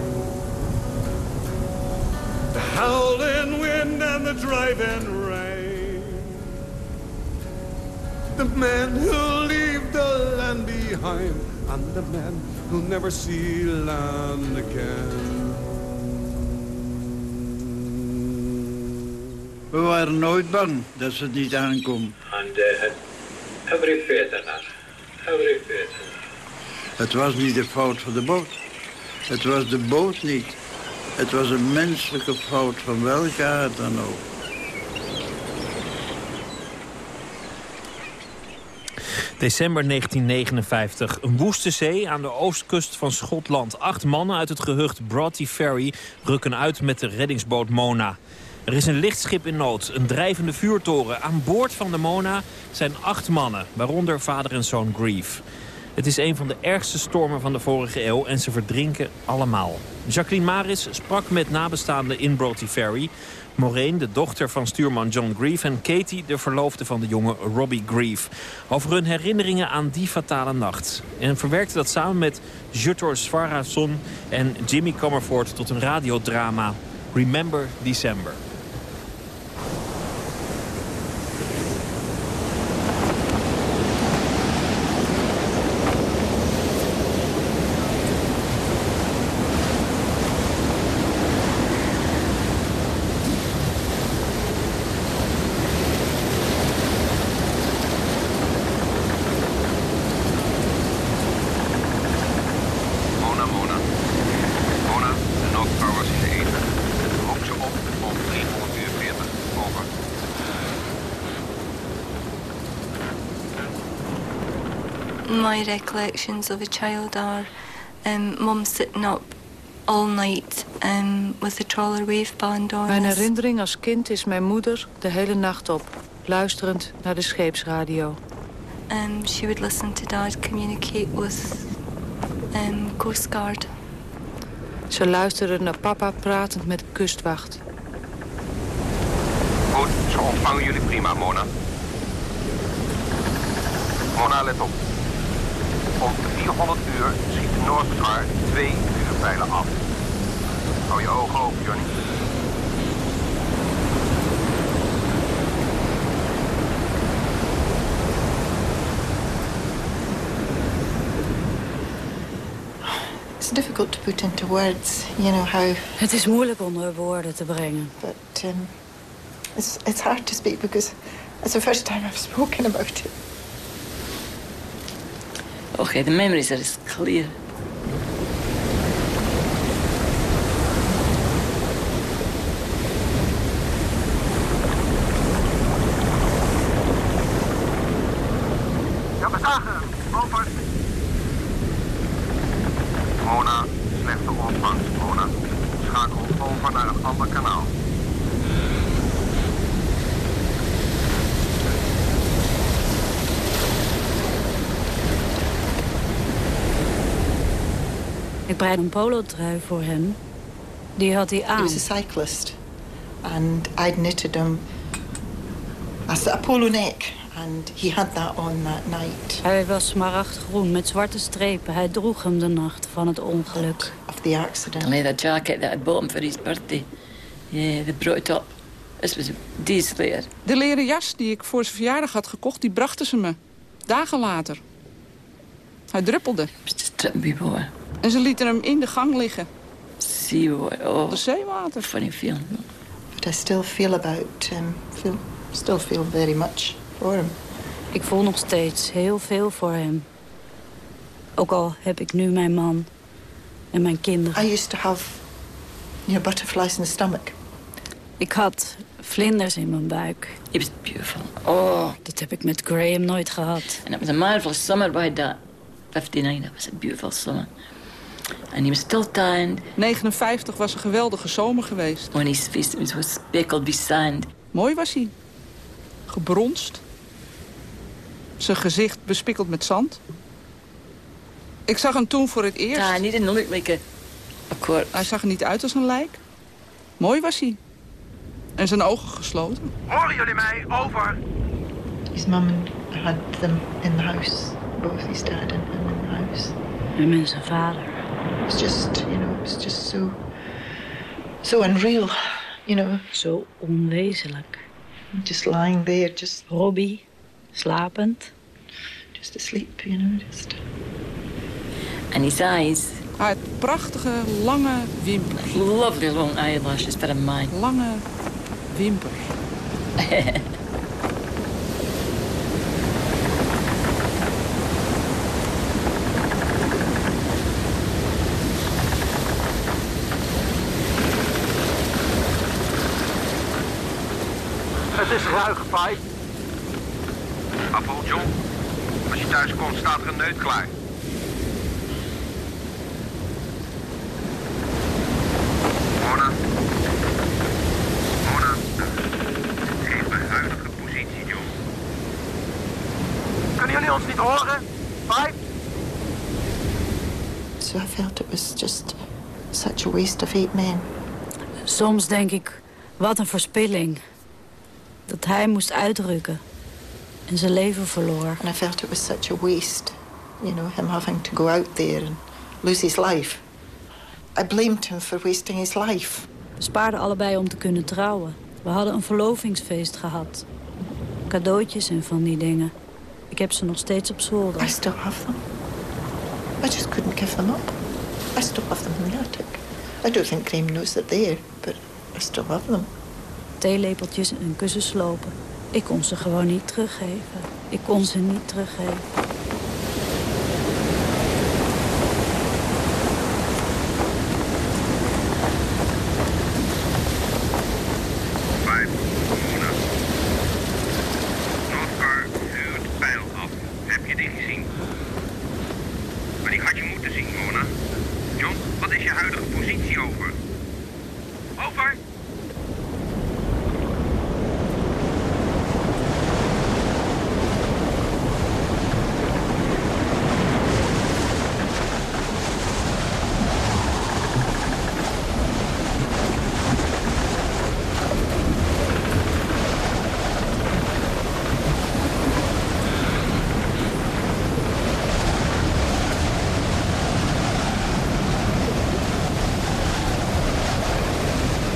the howling wind and the driving rain. The men who leave the land behind, and the men who never see land again.
We waren nooit bang dat ze het niet aankomen.
And had every us. Every us.
Het was niet de fout van de boot. Het was de boot niet. Het was een menselijke fout van welke aard dan ook.
December 1959. Een woeste zee aan de oostkust van Schotland. Acht mannen uit het gehucht Broughty Ferry rukken uit met de reddingsboot Mona. Er is een lichtschip in nood, een drijvende vuurtoren. Aan boord van de Mona zijn acht mannen, waaronder vader en zoon Grief. Het is een van de ergste stormen van de vorige eeuw en ze verdrinken allemaal. Jacqueline Maris sprak met nabestaanden in Broughty Ferry. Maureen, de dochter van stuurman John Grief... en Katie, de verloofde van de jonge Robbie Grief. Over hun herinneringen aan die fatale nacht. En verwerkte dat samen met Jutor Svarason en Jimmy Comerford... tot een radiodrama Remember December.
Mona, Mona. Mona, de Noordvrouw was in de eten. Rook ze op om 300 uur 40. Over.
My recollections of a child are um, mum sitting up all night um, with the trawler wave band on.
Mijn herinnering als kind is mijn moeder de hele nacht op, luisterend naar de scheepsradio.
Um, she would listen to dad communicate with um, Coast Guard.
Ze luisterde naar papa pratend met de kustwacht.
Goed, ze ontvangen jullie prima, Mona. Mona, let op. Om 400 uur schiet de Noordstar twee vuurpijlen af. Hou je ogen open, Johnny.
It's difficult to put into words, you know, how...
Het is moeilijk onder woorden te brengen.
But um, it's, it's hard to speak because it's the first time I've spoken about it.
Okay, the memories are as clear.
Ik breid een polo-trui voor hem. Die had hij
He
aan.
was a cyclist, and I'd knitted him a, polo neck, and he had that on that night.
Hij was smaragdgroen met zwarte strepen. Hij droeg hem de nacht van het ongeluk.
Of the accident.
Leather jacket that I bought him for his birthday. Yeah, they brought it up. This was days later.
De leren jas die ik voor zijn verjaardag had gekocht, die brachten ze me. Dagen later. Hij druppelde.
boy.
En ze lieten hem in de gang liggen.
Seawater. Oh,
De zeewater.
Funny feeling.
But I still feel about him. Feel, still feel very much for him.
Ik voel nog steeds heel veel voor hem. Ook al heb ik nu mijn man en mijn kinderen.
I used to have, you know, butterflies in the stomach.
Ik had vlinders in mijn buik.
It was beautiful. Oh.
Dat heb ik met Graham nooit gehad.
And it was a marvelous summer by that. 59, it was a beautiful summer. And he was still tanned.
59 was een geweldige zomer geweest.
When his face was speckled with sand.
Mooi was hij. Gebronst. Zijn gezicht bespikkeld met zand. Ik zag hem toen voor het eerst.
He didn't look like a.
Hij zag er niet uit als een lijk. Mooi was hij. En zijn ogen gesloten.
Horen jullie mij? Over.
His mum had them in the house. Both his dad and him in the house.
En zijn vader.
It's just, you know, it's just so, so unreal, you know.
Zo onwezenlijk.
Just lying there, just...
Robbie, slapend.
Just asleep, you know, just...
And his eyes.
Hij had prachtige, lange wimpers.
Lovely long eyelashes for a man.
Lange wimpers.
Paai. Appel, John. Als je thuis komt, staat er een neut klaar. Mona. Mona. Geef mijn huidige positie, John. Kunnen jullie ons niet horen? Vijf,
So I felt it was just such a waste of eight men.
Soms denk ik, wat een verspilling. Dat hij moest uitrukken. En zijn leven verloor.
And I felt it was such a waste, you know, him having to go out there and lose his life. I blamed him for wasting his life.
We spaarden allebei om te kunnen trouwen. We hadden een verlovingsfeest gehad. Cadeautjes en van die dingen. Ik heb ze nog steeds op zolder.
I still have them. I just couldn't give them up. I still have them in the attic. I don't think Graham knows they're there, but I still have them.
Theelepeltjes en kussenslopen. Ik kon ze gewoon niet teruggeven. Ik kon ze niet teruggeven.
Vijf, Mona. Northcar vuurt pijl af. Heb je die gezien? Maar die had je moeten zien, Mona. John, wat is je huidige positie over? Over?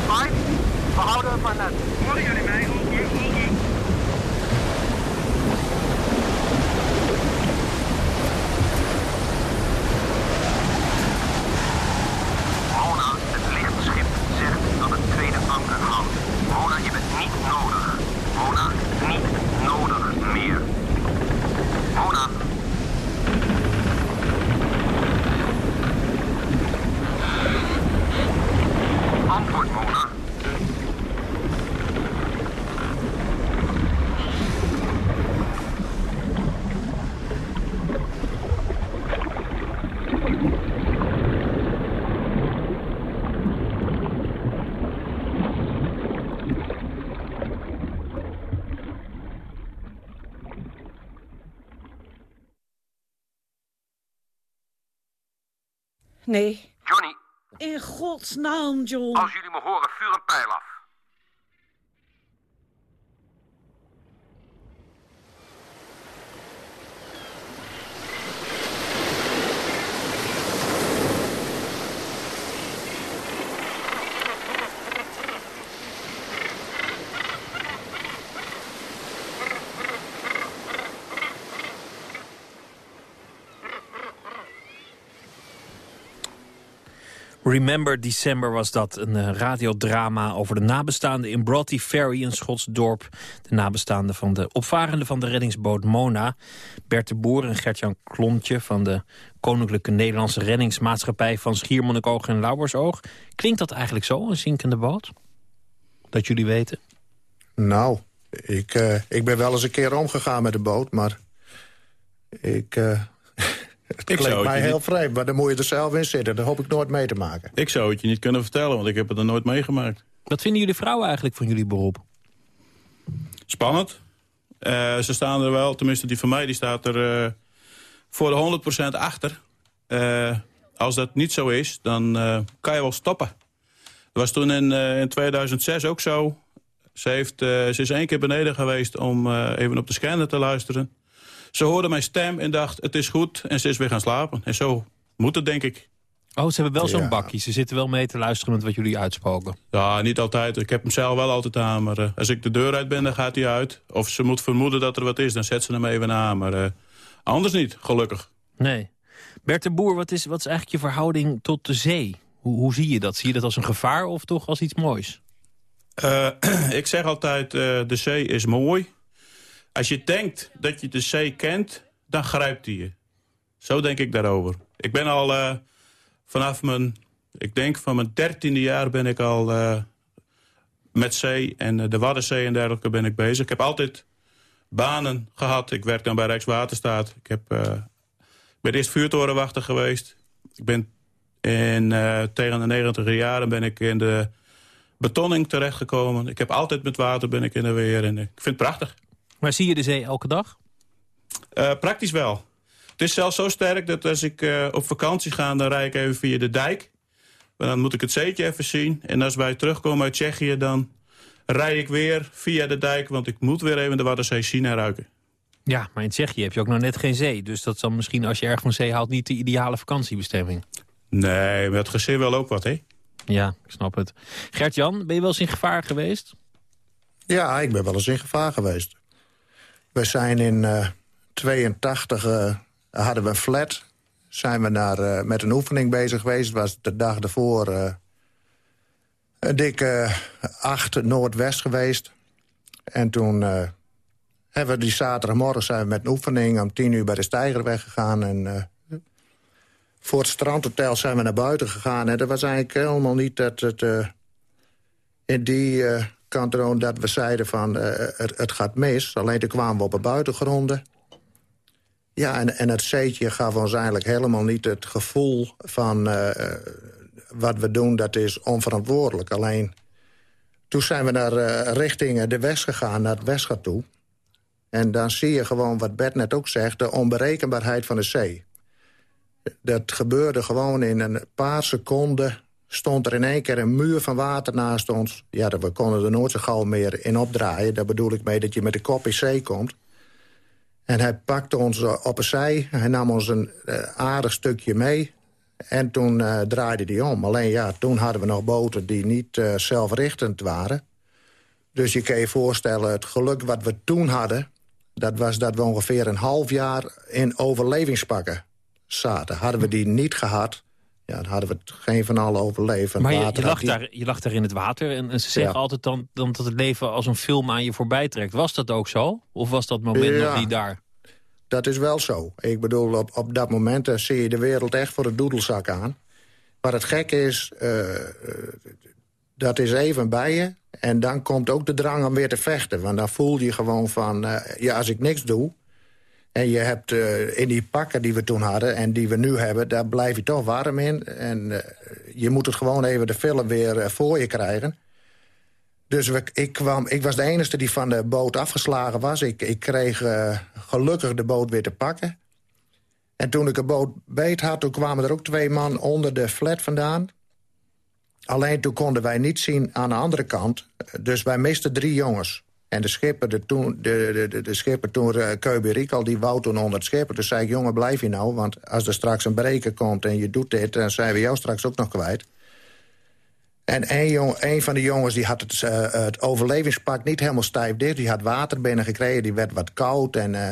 Vijf, we houden het maar net. Horen jullie mij? Over, over. Mona, het lichtschip zegt dat het tweede anker hangt. Mona, je bent niet nodig. Mona, niet nodig meer. Mona. Antwoord, Mona.
Nee.
Johnny,
In godsnaam, John.
als jullie me horen, vuur een pijl af.
Remember December was dat, een eh, radiodrama over de nabestaanden in Broughty Ferry, een Schots dorp. De nabestaanden van de opvarende van de reddingsboot Mona. Bert de Boer en Gertjan Klontje van de Koninklijke Nederlandse Reddingsmaatschappij van Schiermonnikoog en Lauwersoog. Klinkt dat eigenlijk zo, een zinkende boot? Dat jullie weten?
Nou, ik, eh, ik ben wel eens een keer omgegaan met de boot, maar ik... eh, het
Ik zou
klinkt
het
mij
je
heel
niet-
vreemd, maar dan moet je er zelf in zitten. Dat hoop ik nooit mee te maken.
Ik zou het je niet kunnen vertellen, want ik heb het er nooit meegemaakt.
Wat vinden jullie vrouwen eigenlijk van jullie beroep?
Spannend. Eh, ze staan er wel, tenminste die van mij, die staat er eh, voor de 100% achter. Eh, als dat niet zo is, dan eh, kan je wel stoppen. Dat was toen in, eh, in 2006 ook zo. Ze, heeft, eh, ze is één keer beneden geweest om eh, even op de scanner te luisteren. Ze hoorde mijn stem en dacht, het is goed. En ze is weer gaan slapen. En zo moet het, denk ik.
Oh, ze hebben wel zo'n
Ja.
bakkie. Ze zitten wel mee te luisteren met wat jullie uitspoken.
Ja, niet altijd. Ik heb hem zelf wel altijd aan. Maar eh, als ik de deur uit ben, dan gaat hij uit. Of ze moet vermoeden dat er wat is, dan zet ze hem even aan. Maar eh, anders niet, gelukkig.
Nee. Bert de Boer, wat is, wat is eigenlijk je verhouding tot de zee? Hoe, hoe zie je dat? Zie je dat als een gevaar of toch als iets moois?
Eh, ik zeg altijd, eh, de zee is mooi. Als je denkt dat je de zee kent, dan grijpt hij je. Zo denk ik daarover. Ik ben al eh, vanaf mijn, ik denk van mijn dertiende jaar ben ik al eh, met zee en eh, de Waddenzee en dergelijke ben ik bezig. Ik heb altijd banen gehad. Ik werk dan bij Rijkswaterstaat. Ik heb, ben eerst vuurtorenwachter geweest. Ik ben in, tegen de negentiger jaren ben ik in de betonning terechtgekomen. Ik heb altijd met water ben ik in de weer. En ik vind het prachtig.
Maar zie je de zee elke dag?
Eh, praktisch wel. Het is zelfs zo sterk dat als ik eh, op vakantie ga... dan rijd ik even via de dijk. Maar dan moet ik het zeetje even zien. En als wij terugkomen uit Tsjechië, dan rij ik weer via de dijk... want ik moet weer even de Waddenzee zien en ruiken.
Ja, maar in Tsjechië heb je ook nog net geen zee. Dus dat is dan misschien, als je erg van zee haalt... niet de ideale vakantiebestemming.
Nee, maar het gezin wel ook wat, hè?
Ja, ik snap het. Gert-Jan, ben je wel eens in gevaar geweest?
Ja, ik ben wel eens in gevaar geweest. We zijn in uh, 82, uh, hadden we een flat. Zijn we naar, uh, met een oefening bezig geweest. was de dag ervoor een dikke acht noordwest geweest. En toen hebben we die zaterdagmorgen zijn we met een oefening... om tien uur bij de steiger weggegaan. En voor het strandhotel zijn we naar buiten gegaan. En dat was eigenlijk helemaal niet dat het in die dat we zeiden van uh, het, het, gaat mis. Alleen toen kwamen we op een buitengronden. Ja, en, en het zeetje gaf ons eigenlijk helemaal niet het gevoel van... Uh, wat we doen, dat is onverantwoordelijk. Alleen toen zijn we naar uh, richting de west gegaan, naar het westgat toe. En dan zie je gewoon wat Bert net ook zegt... de onberekenbaarheid van de zee. Dat gebeurde gewoon in een paar seconden stond er in één keer een muur van water naast ons. Ja, we konden er nooit zo meer in opdraaien. Daar bedoel ik mee dat je met de kop in zee komt. En hij pakte ons op een zij. Hij nam ons een uh, aardig stukje mee. En toen uh, draaide hij om. Alleen ja, toen hadden we nog boten die niet zelfrichtend waren. Dus je kan je voorstellen, het geluk wat we toen hadden... dat was dat we ongeveer een half jaar in overlevingspakken zaten. Hadden we die niet gehad, ja, dan hadden we het geen van allen overleven.
Maar je, je, lag daar, je lag daar in het water en, en ze zeggen ja. altijd dan, dan dat het leven als een film aan je voorbij trekt. Was dat ook zo? Of was dat moment
ja,
nog niet daar?
Dat is wel zo. Ik bedoel, op, op dat moment uh, zie je de wereld echt voor de doedelzak aan. Maar het gekke is, uh, uh, dat is even bij je. En dan komt ook de drang om weer te vechten. Want dan voel je gewoon van, ja, als ik niks doe... En je hebt uh, in die pakken die we toen hadden en die we nu hebben... daar blijf je toch warm in. En uh, je moet het gewoon even de film weer uh, voor je krijgen. Dus ik, kwam, ik was de enige die van de boot afgeslagen was. Ik, ik kreeg gelukkig de boot weer te pakken. En toen ik de boot beet had, toen kwamen er ook twee man onder de flat vandaan. Alleen toen konden wij niet zien aan de andere kant. Dus wij misten drie jongens. En de schipper, de, toen, de, de, de schipper toen, uh, die wou toen onder het schipper. Dus zei ik, jongen, blijf je nou. Want als er straks een breker komt en je doet dit... dan zijn we jou straks ook nog kwijt. En een, jong, een van de jongens die had het, uh, het overlevingspak niet helemaal stijf dicht. Die had water binnengekregen, die werd wat koud. En uh,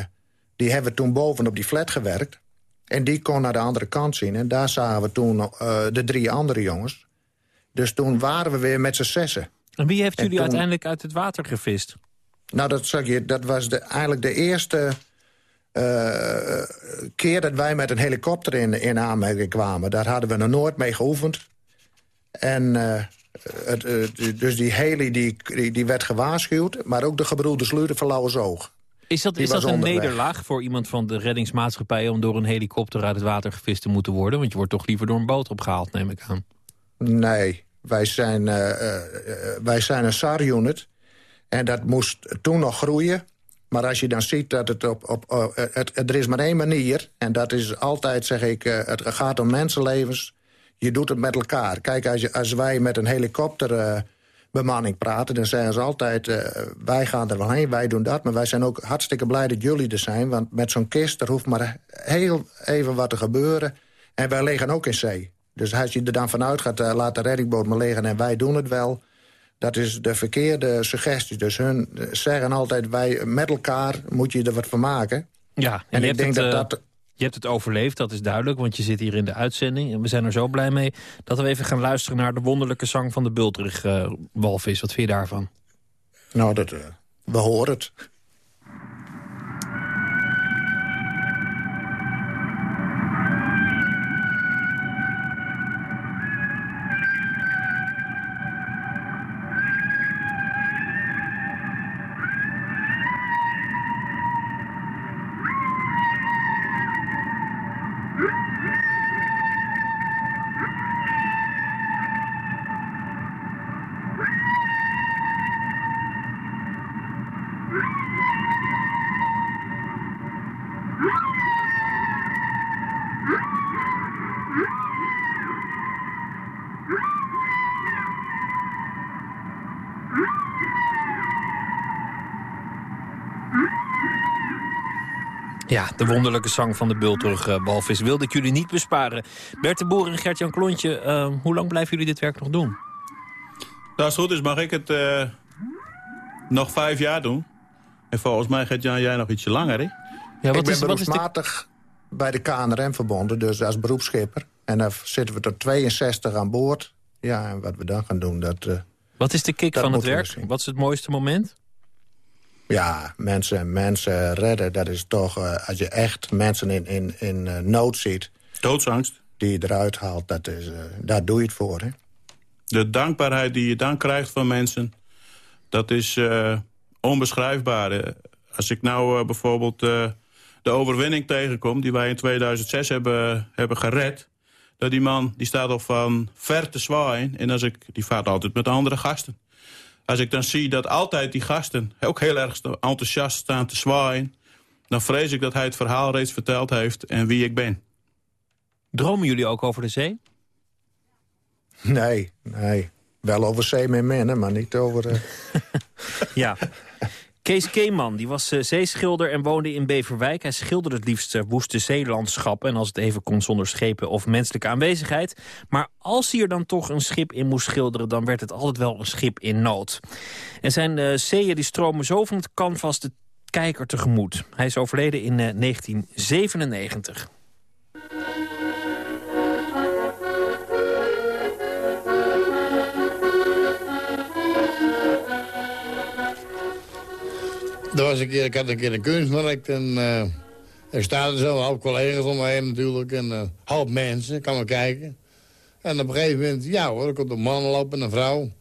die hebben we toen boven op die flat gewerkt. En die kon naar de andere kant zien. En daar zagen we toen uh, de drie andere jongens. Dus toen waren we weer met z'n zessen.
En wie heeft jullie toen... uiteindelijk uit het water gevist?
Nou, dat, zeg je, dat was de, eigenlijk de eerste uh, keer dat wij met een helikopter in, in aanmerking kwamen. Daar hadden we nog nooit mee geoefend. En uh, het, uh, dus die heli die, die, die, werd gewaarschuwd, maar ook de gebroeders Luren van Lauwersoog.
Is dat, is dat een onderweg. nederlaag voor iemand van de reddingsmaatschappij... om door een helikopter uit het water gevist te moeten worden? Want je wordt toch liever door een boot opgehaald, neem ik aan.
Nee, wij zijn, wij zijn een SAR-unit. En dat moest toen nog groeien. Maar als je dan ziet dat het op... op uh, het, het, er is maar één manier. En dat is altijd, zeg ik, het gaat om mensenlevens. Je doet het met elkaar. Kijk, als, je, als wij met een helikopterbemanning praten... dan zeggen ze altijd, wij gaan er wel heen, wij doen dat. Maar wij zijn ook hartstikke blij dat jullie er zijn. Want met zo'n kist, er hoeft maar heel even wat te gebeuren. En wij liggen ook in zee. Dus als je er dan vanuit gaat, uh, laat de reddingboot maar liggen en wij doen het wel. Dat is de verkeerde suggestie. Dus hun zeggen altijd, wij met elkaar moet je er wat van maken.
Ja, en, en ik denk het, dat dat... Je hebt het overleefd, dat is duidelijk, want je zit hier in de uitzending. En we zijn er zo blij mee dat we even gaan luisteren naar de wonderlijke zang van de Bultrug uh, walvis. Wat vind je daarvan?
Nou, dat, uh, we horen het.
Ja, de wonderlijke zang van de bultrug-walvis wilde ik jullie niet besparen. Bert de Boer en Gert-Jan Klontje, uh, hoe lang blijven jullie dit werk nog doen?
Nou, als het goed is mag ik het uh, nog vijf jaar doen. En volgens mij, Gert-Jan, jij nog ietsje langer, hè?
Ja, wat ik ben is, beroepsmatig de... bij de KNRM verbonden, dus als beroepsschipper. En dan zitten we tot 62 aan boord. Ja, en wat we dan gaan doen, dat... Uh,
wat is de kick van het werk? Wat is het mooiste moment?
Ja, mensen, mensen redden, dat is toch... Uh, als je echt mensen in, in, in uh, nood ziet...
Doodsangst.
Die je eruit haalt, dat is, uh, daar doe je het voor. Hè?
De dankbaarheid die je dan krijgt van mensen... dat is onbeschrijfbaar. Als ik nou bijvoorbeeld de overwinning tegenkom... die wij in 2006 hebben, hebben gered... dat die man die staat al van ver te zwaaien... en als ik, die vaart altijd met andere gasten als ik dan zie dat altijd die gasten ook heel erg enthousiast staan te zwaaien... dan vrees ik dat hij het verhaal reeds verteld heeft en wie ik ben.
Dromen jullie ook over de zee?
Nee, nee. Wel over zee met men, maar niet over... Uh...
ja. Kees Keeman die was uh, zeeschilder en woonde in Beverwijk. Hij schilderde het liefst uh, woeste zeelandschappen... en als het even kon zonder schepen of menselijke aanwezigheid. Maar als hij er dan toch een schip in moest schilderen... dan werd het altijd wel een schip in nood. En zijn uh, zeeën die stromen zo van het canvas de kijker tegemoet. Hij is overleden in 1997.
Er was een keer, ik had een keer een kunstmarkt en uh, er staan zo een hoop collega's om me heen natuurlijk. En uh, hoop mensen, kan maar kijken. En op een gegeven moment, ja hoor, er komt een man lopen en een vrouw.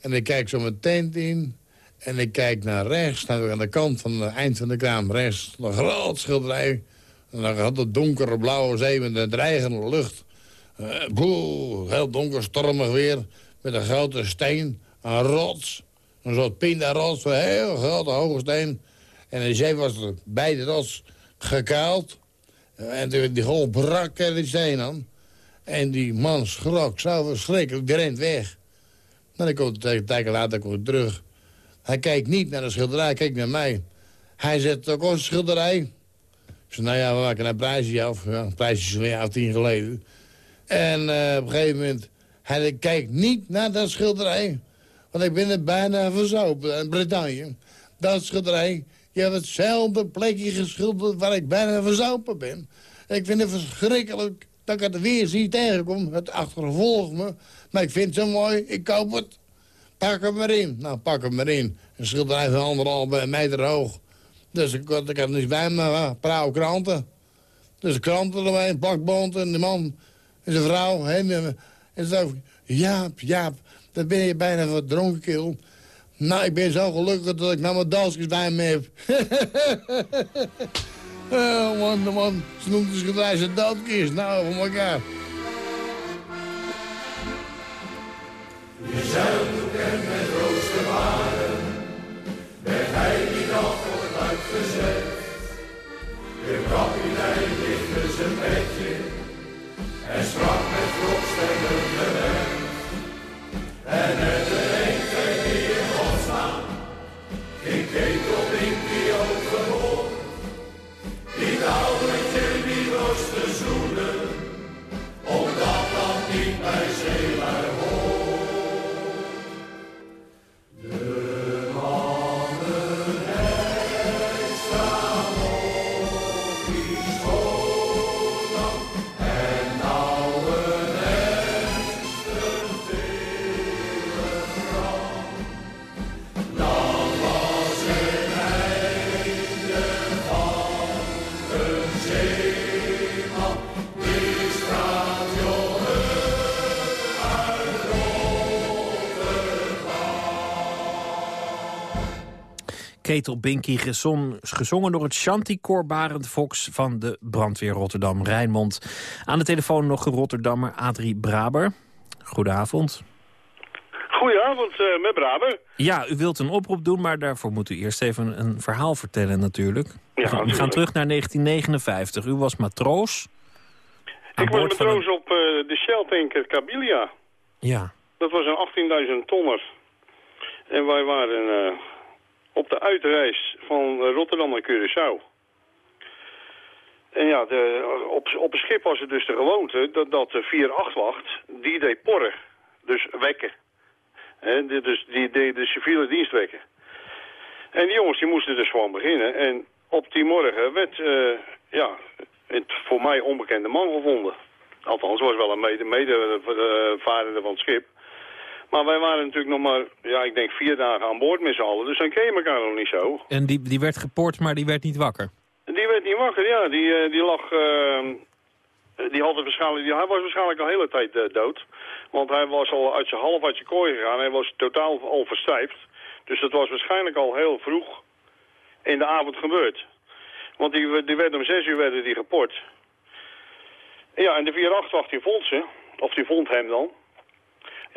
En ik kijk zo mijn tent in. En ik kijk naar rechts, naar aan de kant van het eind van de kraam rechts. Een groot schilderij. En dan had het donkere blauwe zee met een dreigende lucht. Uh, heel donker, stormig weer. Met een grote steen, een rots. Een soort pindarots, een heel grote hoge. En de zee was er bij de rots gekuild. En die, die brak er die steen aan. En die man schrok zo verschrikkelijk, die rent weg. Dan komt een tijd later komt terug. Hij kijkt niet naar de schilderij, hij kijkt naar mij. Hij zet ook een schilderij. Ik zei, nou ja, we maken een prijsje af. Ja, een prijsje is jaar of tien geleden. En uh, op een gegeven moment, hij kijkt niet naar dat schilderij. Want ik ben er bijna verzopen in Bretagne. Dat schilderij, je hebt hetzelfde plekje geschilderd waar ik bijna verzopen ben. Ik vind het verschrikkelijk dat ik het weer zie tegenkom. Het achtervolgt me. Maar ik vind het zo mooi, ik koop het. Pak hem maar in. Nou, pak hem maar in. Een schilderij van anderhalve meter hoog. Dus ik, ik had niets bij me, prauw kranten. Dus kranten erbij, een pakbond en de man en zijn vrouw. En, en zo, Jaap, Jaap, dan ben je bijna verdronken, keel. Nou, ik ben zo gelukkig dat ik nou mijn dalsjes bij me heb. oh man, de man. Ze noemt de schilderij zijn doodkist. Nou, voor elkaar.
Je zeilt bekend met roosterwaren. Werd hij die nog wordt uitgezet. De kapitein lichtte zijn bedje. En sprak met grotstemmen Ketel
Binky, gezon, gezongen door het Barend Fox van de brandweer Rotterdam Rijnmond. Aan de telefoon nog een Rotterdammer Adrie Braber. Goedenavond.
Goedenavond, eh, met Braber.
Ja, u wilt een oproep doen, maar daarvoor moet u eerst even een verhaal vertellen natuurlijk.
Ja,
we gaan terug naar 1959. U was matroos.
Ik was
een-
matroos op eh, de Shell-tanker Cabilia.
Ja,
Dat was een 18.000 tonner. En wij waren eh, op de uitreis van eh, Rotterdam naar Curaçao. ja, de, op, op een schip was het dus de gewoonte dat, dat de 4-8-wacht, die deed porren. Dus wekken. Dus die deed de civiele dienst wekken. En die jongens die moesten dus gewoon beginnen. En op die morgen werd, eh, ja, een voor mij onbekende man gevonden. Althans, was wel een mede, mede varende van het schip. Maar wij waren natuurlijk nog maar, ja, ik denk vier dagen aan boord met z'n allen. Dus dan ken je elkaar nog niet zo.
En die, die werd gepoord, maar die werd niet wakker.
Die werd niet wakker, ja. Die, eh, die lag... eh, die had het waarschijnlijk, die, hij was waarschijnlijk al de hele tijd eh, dood. Want hij was al uit zijn half uit zijn kooi gegaan. Hij was totaal al verstijfd. Dus dat was waarschijnlijk al heel vroeg in de avond gebeurd. Want die, die werd om zes uur werden die geport. Ja, en de 4-8-wacht die vond ze. Of die vond hem dan.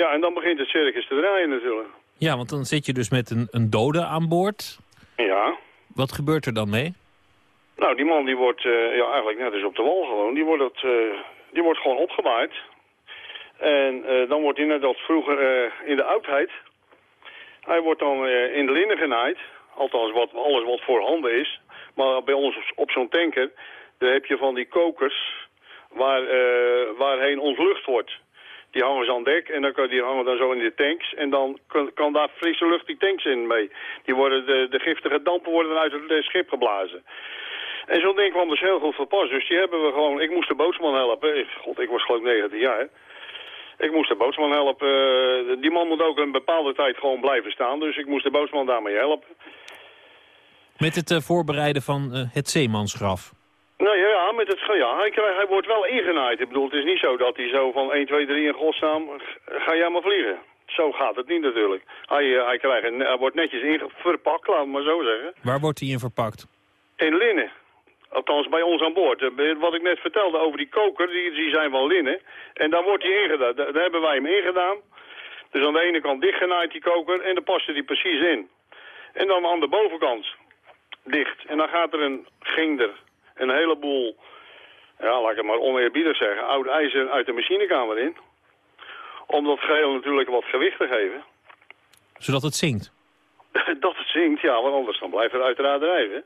Ja, en dan begint het circus te draaien natuurlijk.
Ja, want dan zit je dus met een, een dode aan boord.
Ja.
Wat gebeurt er dan mee?
Nou, die man die wordt eh, ja, eigenlijk net als op de wal gewoon. Die wordt, eh, die wordt gewoon opgebaaid. En eh, dan wordt hij net als vroeger in de oudheid. Hij wordt dan in de linnen genaaid. Althans, wat, alles wat voorhanden is. Maar bij ons op, op zo'n tanker, daar heb je van die kokers waar, waarheen ontlucht wordt. Die hangen ze aan dek en dan die hangen dan zo in de tanks. En dan kan, kan daar frisse lucht die tanks in mee. Die worden, de, de giftige dampen worden uit het eh, schip geblazen. En zo'n ding kwam dus heel goed van pas. Dus die hebben we gewoon... Ik moest de bootsman helpen. God, ik was geloof ik 19 jaar. Ik moest de bootsman helpen. Eh, Die man moet ook een bepaalde tijd gewoon blijven staan. Dus ik moest de bootsman daarmee helpen.
Met het eh, voorbereiden van het zeemansgraf.
Nou ja, met het, ja hij, krijgt, hij wordt wel ingenaaid. Ik bedoel, het is niet zo dat hij zo van 1, 2, 3 in godsnaam... Ga jij maar vliegen. Zo gaat het niet natuurlijk. Hij, eh, hij, krijgt een, hij wordt netjes inge- verpakt, laat me maar zo zeggen.
Waar wordt hij in verpakt?
In linnen. Althans, bij ons aan boord. Eh, Wat ik net vertelde over die koker, die, die zijn van linnen. En daar wordt hij ingedaan. Daar, daar hebben wij hem ingedaan. Dus aan de ene kant dichtgenaaid die koker en dan paste die precies in. En dan aan de bovenkant dicht. En dan gaat er een, ging er een heleboel, ja, laat ik het maar oneerbiedig zeggen, oud ijzer uit de machinekamer in. Om dat geheel natuurlijk wat gewicht te geven.
Zodat het zinkt.
dat het zinkt, ja, want anders dan blijft het uiteraard drijven.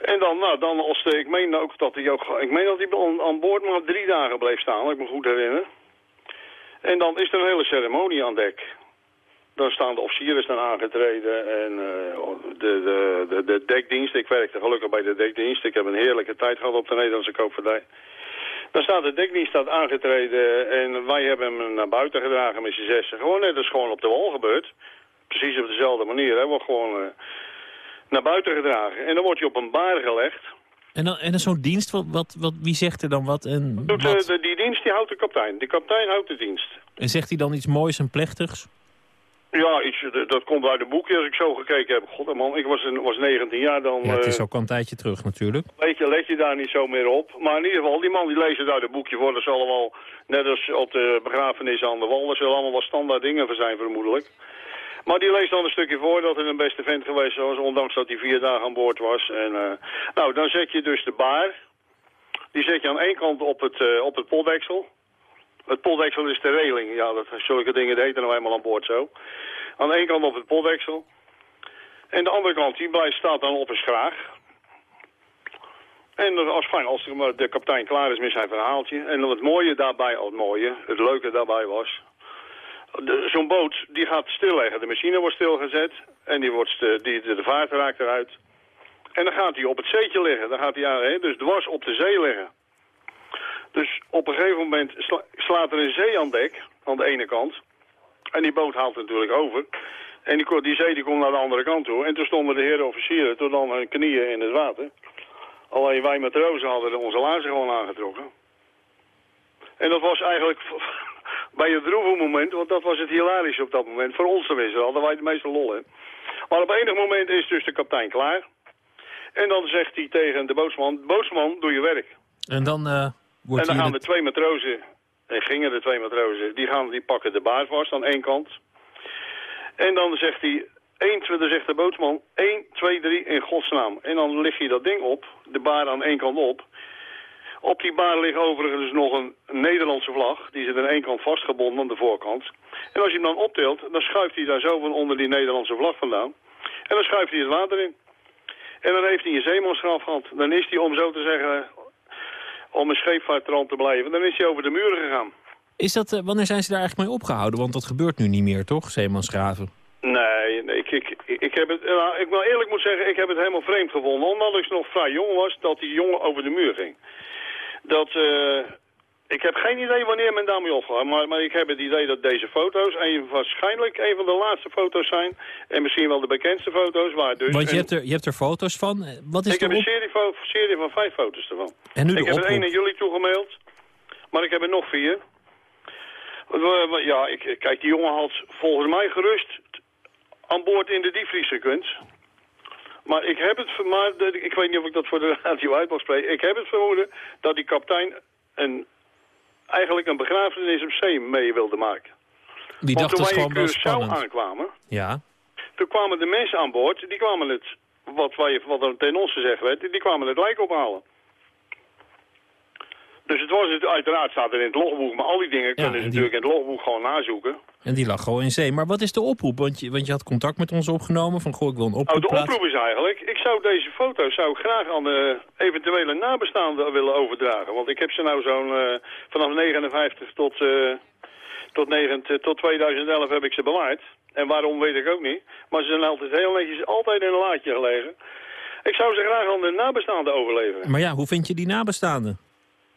En dan, nou, dan als de, ik meen ook dat hij ook, ik meen dat hij aan, aan boord maar drie dagen bleef staan, als ik me goed herinner. En dan is er een hele ceremonie aan dek. Dan staan de officieren staan aangetreden en eh, de, de, de, de dekdienst. Ik werkte gelukkig bij de dekdienst. Ik heb een heerlijke tijd gehad op de Nederlandse koopvaardij. Dan staat de dekdienst staat aangetreden en wij hebben hem naar buiten gedragen met z'n zessen. Gewoon net als gewoon op de wal gebeurt. Precies op dezelfde manier. Hij wordt gewoon eh, naar buiten gedragen. En dan wordt hij op een baar gelegd.
En dan, en dan zo'n dienst, wat, wat, wat, wie zegt er dan wat? En,
Doet, eh, de, die dienst die houdt de kapitein. De kapitein houdt de dienst.
en zegt hij dan iets moois en plechtigs?
Ja, iets, eh, dat komt uit een boekje als ik zo gekeken heb. God man, ik was, een, was 19 jaar dan...
Ja, het is
eh,
ook al een tijdje terug natuurlijk.
Weet je, let je daar niet zo meer op. Maar in ieder geval, die man die leest het uit het boekje voor. Dat zal allemaal, net als op de begrafenis aan de wal, dat zullen allemaal wat standaard dingen voor zijn vermoedelijk. Maar die leest dan een stukje voor dat het een beste vent geweest was, ondanks dat hij vier dagen aan boord was. En, eh, nou, dan zet je dus de baar. Die zet je aan één kant op het, eh, op het potdeksel. Het potdeksel is de reling. Ja, dat, zulke dingen dat heten nou eenmaal aan boord zo. Aan één kant op het potdeksel. En de andere kant, die blijft, staat dan op een schraag. En als, fijn, als de, de kapitein klaar is met zijn verhaaltje. En het mooie daarbij, het mooie, het leuke daarbij was... de- Zo'n boot, die gaat stilleggen. De machine wordt stilgezet en die wordt, die, de, de vaart raakt eruit. En dan gaat hij op het zeetje liggen. Dan gaat hij hè, dus dwars op de zee liggen. Dus op een gegeven moment sla- slaat er een zee aan dek, aan de ene kant. En die boot haalt natuurlijk over. En die, die zee die komt naar de andere kant toe. En toen stonden de heren officieren tot dan hun knieën in het water. Alleen wij matrozen hadden onze laarzen gewoon aangetrokken. En dat was eigenlijk bij het droeve moment, want dat was het hilarische op dat moment. Voor ons tenminste, hadden wij de meeste lol in. Maar op enig moment is dus de kapitein klaar. En dan zegt hij tegen de bootsman, bootsman, doe je werk.
En dan eh, wordt
en dan gaan
de-
twee matrozen, en gingen de twee matrozen, die, gaan, die pakken de baar vast aan één kant. En dan zegt hij, 1, 2, dan zegt de bootsman, 1, 2, 3 in godsnaam. En dan lig je dat ding op, de baar aan één kant op. Op die baar ligt overigens nog een Nederlandse vlag. Die zit aan één kant vastgebonden aan de voorkant. En als je hem dan optilt, dan schuift hij daar zo van onder die Nederlandse vlag vandaan. En dan schuift hij het water in. En dan heeft hij een zeemansgraf gehad. Dan is hij, om zo te zeggen, om een scheepvaartrand te blijven, dan is hij over de muren gegaan.
Is dat, eh, wanneer zijn ze daar eigenlijk mee opgehouden? Want dat gebeurt nu niet meer, toch? Zeemansgraven.
Nee, nee, ik, ik, ik, heb het, nou, ik wel eerlijk moet zeggen, ik heb het helemaal vreemd gevonden. Omdat ik nog vrij jong was, dat die jongen over de muur ging. Dat, eh, ik heb geen idee wanneer men daarmee opgehouden, maar, maar ik heb het idee dat deze foto's een, waarschijnlijk een van de laatste foto's zijn. En misschien wel de bekendste foto's. Waar dus
Want je hebt, er, je hebt er foto's van. Eh, Wat is
ik heb een serie, serie van vijf foto's ervan.
En nu de
ik heb er één aan jullie toegemaild, maar ik heb er nog vier. Ja, ik, kijk, die jongen had volgens mij gerust aan boord in de diepvrieskund. Maar ik heb het, maar ik weet niet of ik dat voor de radio uit mag spreken. Ik heb het vermoeden dat die kapitein een, eigenlijk een begrafenis op zee mee wilde maken.
Die
Want
dacht
toen
dat is
wij in Curaçao aankwamen,
Ja.
toen kwamen de mensen aan boord, die kwamen het, wat, wij, wat er ten ons gezegd werd, die kwamen het lijk ophalen. Dus het was het, uiteraard staat er in het logboek, maar al die dingen kunnen ze
die-
natuurlijk in het logboek gewoon nazoeken.
En die lag gewoon in zee. Maar wat is de oproep? Want je, want je had contact met ons opgenomen. Van, goh, ik wil een oproep
Oh, de
plaatsen.
oproep is eigenlijk, ik zou deze foto's zou ik graag aan de eventuele nabestaanden willen overdragen. Want ik heb ze nou zo'n, eh, vanaf 59 tot, eh, tot, 9, tot 2011 heb ik ze bewaard. En waarom weet ik ook niet. Maar ze zijn altijd heel netjes, altijd in een laadje gelegen. Ik zou ze graag aan de nabestaanden overleveren.
Maar ja, hoe vind je die nabestaanden?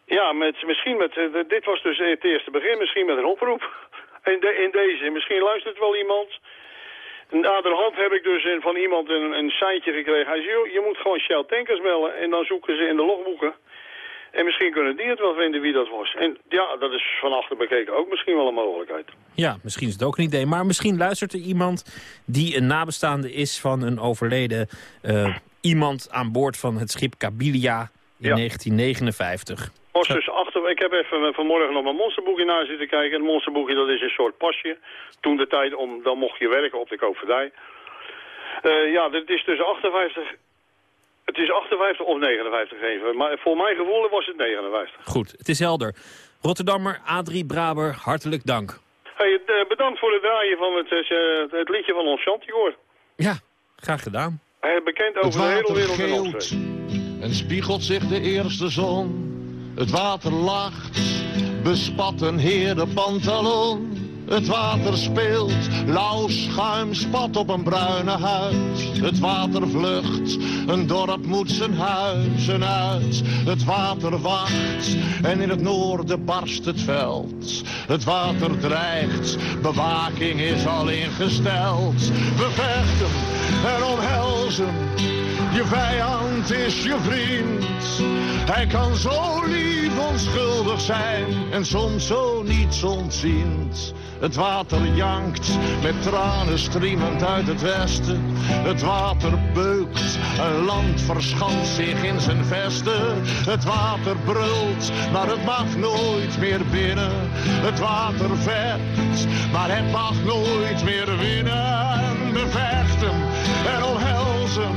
Ja, met, misschien met, eh, dit was dus het eerste begin, misschien met een oproep. In, de, in deze, misschien luistert wel iemand. Naderhand heb ik dus van iemand een, een seintje gekregen. Hij zei, je moet gewoon Shell Tankers bellen en dan zoeken ze in de logboeken. En misschien kunnen die het wel vinden wie dat was. En ja, dat is van achter bekeken ook misschien wel een mogelijkheid.
Ja, misschien is het ook een idee. Maar misschien luistert er iemand die een nabestaande is van een overleden eh, iemand aan boord van het schip Kabilia in 1959.
Was dus achter, ik heb even eh, vanmorgen nog mijn monsterboekje naar zitten kijken. Het monsterboekje dat is een soort pasje. Toen de tijd, om, dan mocht je werken op de koopvaardij. Eh ja, dit is dus 58... Het is 58 of 59 even. Maar voor mijn gevoel was het 59.
Goed, het is helder. Rotterdammer Adrie Braber, hartelijk dank.
Hey, eh, bedankt voor het draaien van het, eh, het liedje van ons Chantigoor.
Ja, graag gedaan.
Bekend
Het
over de hele
water
wereld
en spiegelt zich de eerste zon. Het water lacht, bespat een heer de pantalon. Het water speelt, lauw schuim spat op een bruine huid. Het water vlucht, een dorp moet zijn huizen uit. Het water wacht en in het noorden barst het veld. Het water dreigt, bewaking is al ingesteld. We vechten en omhelzen, je vijand is je vriend. Hij kan zo lief onschuldig zijn en soms zo niets ontziend. Het water jankt met tranen striemend uit het westen. Het water beukt, een land verschanst zich in zijn vesten. Het water brult, maar het mag nooit meer binnen. Het water vecht, maar het mag nooit meer winnen. We vechten en omhelzen,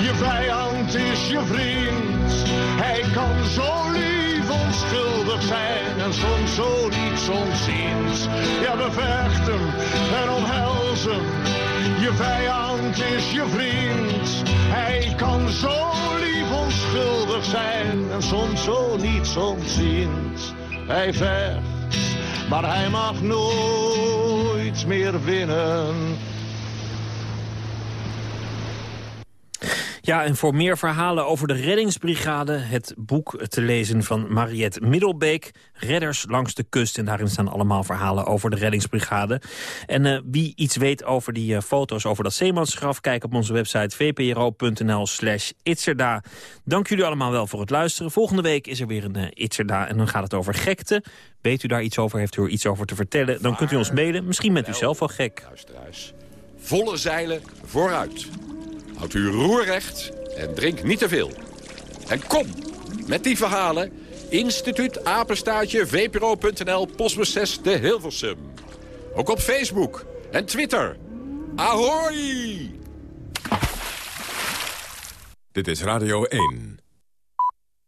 je vijand is je vriend. Hij kan zo lief onschuldig zijn en soms zo niets ontziend. Ja, we vechten en omhelzen. Je vijand is je vriend. Hij kan zo lief onschuldig zijn en soms zo niets ontziend. Hij vecht, maar hij mag nooit meer winnen.
Ja, en voor meer verhalen over de reddingsbrigade... het boek te lezen van Mariette Middelbeek... Redders langs de kust. En daarin staan allemaal verhalen over de reddingsbrigade. En eh, wie iets weet over die eh, foto's over dat zeemansgraf... kijk op onze website vpro.nl slash itzerda. Dank jullie allemaal wel voor het luisteren. Volgende week is er weer een uh, itzerda en dan gaat het over gekte. Weet u daar iets over, heeft u er iets over te vertellen... dan kunt u ons mailen. Misschien bent u zelf wel gek.
Volle zeilen vooruit. Houd uw roer recht en drink niet te veel. En kom met die verhalen. Instituut Apenstaartje VPRO.nl Postbus 6 de Hilversum. Ook op Facebook en Twitter. Ahoy!
Dit is Radio 1.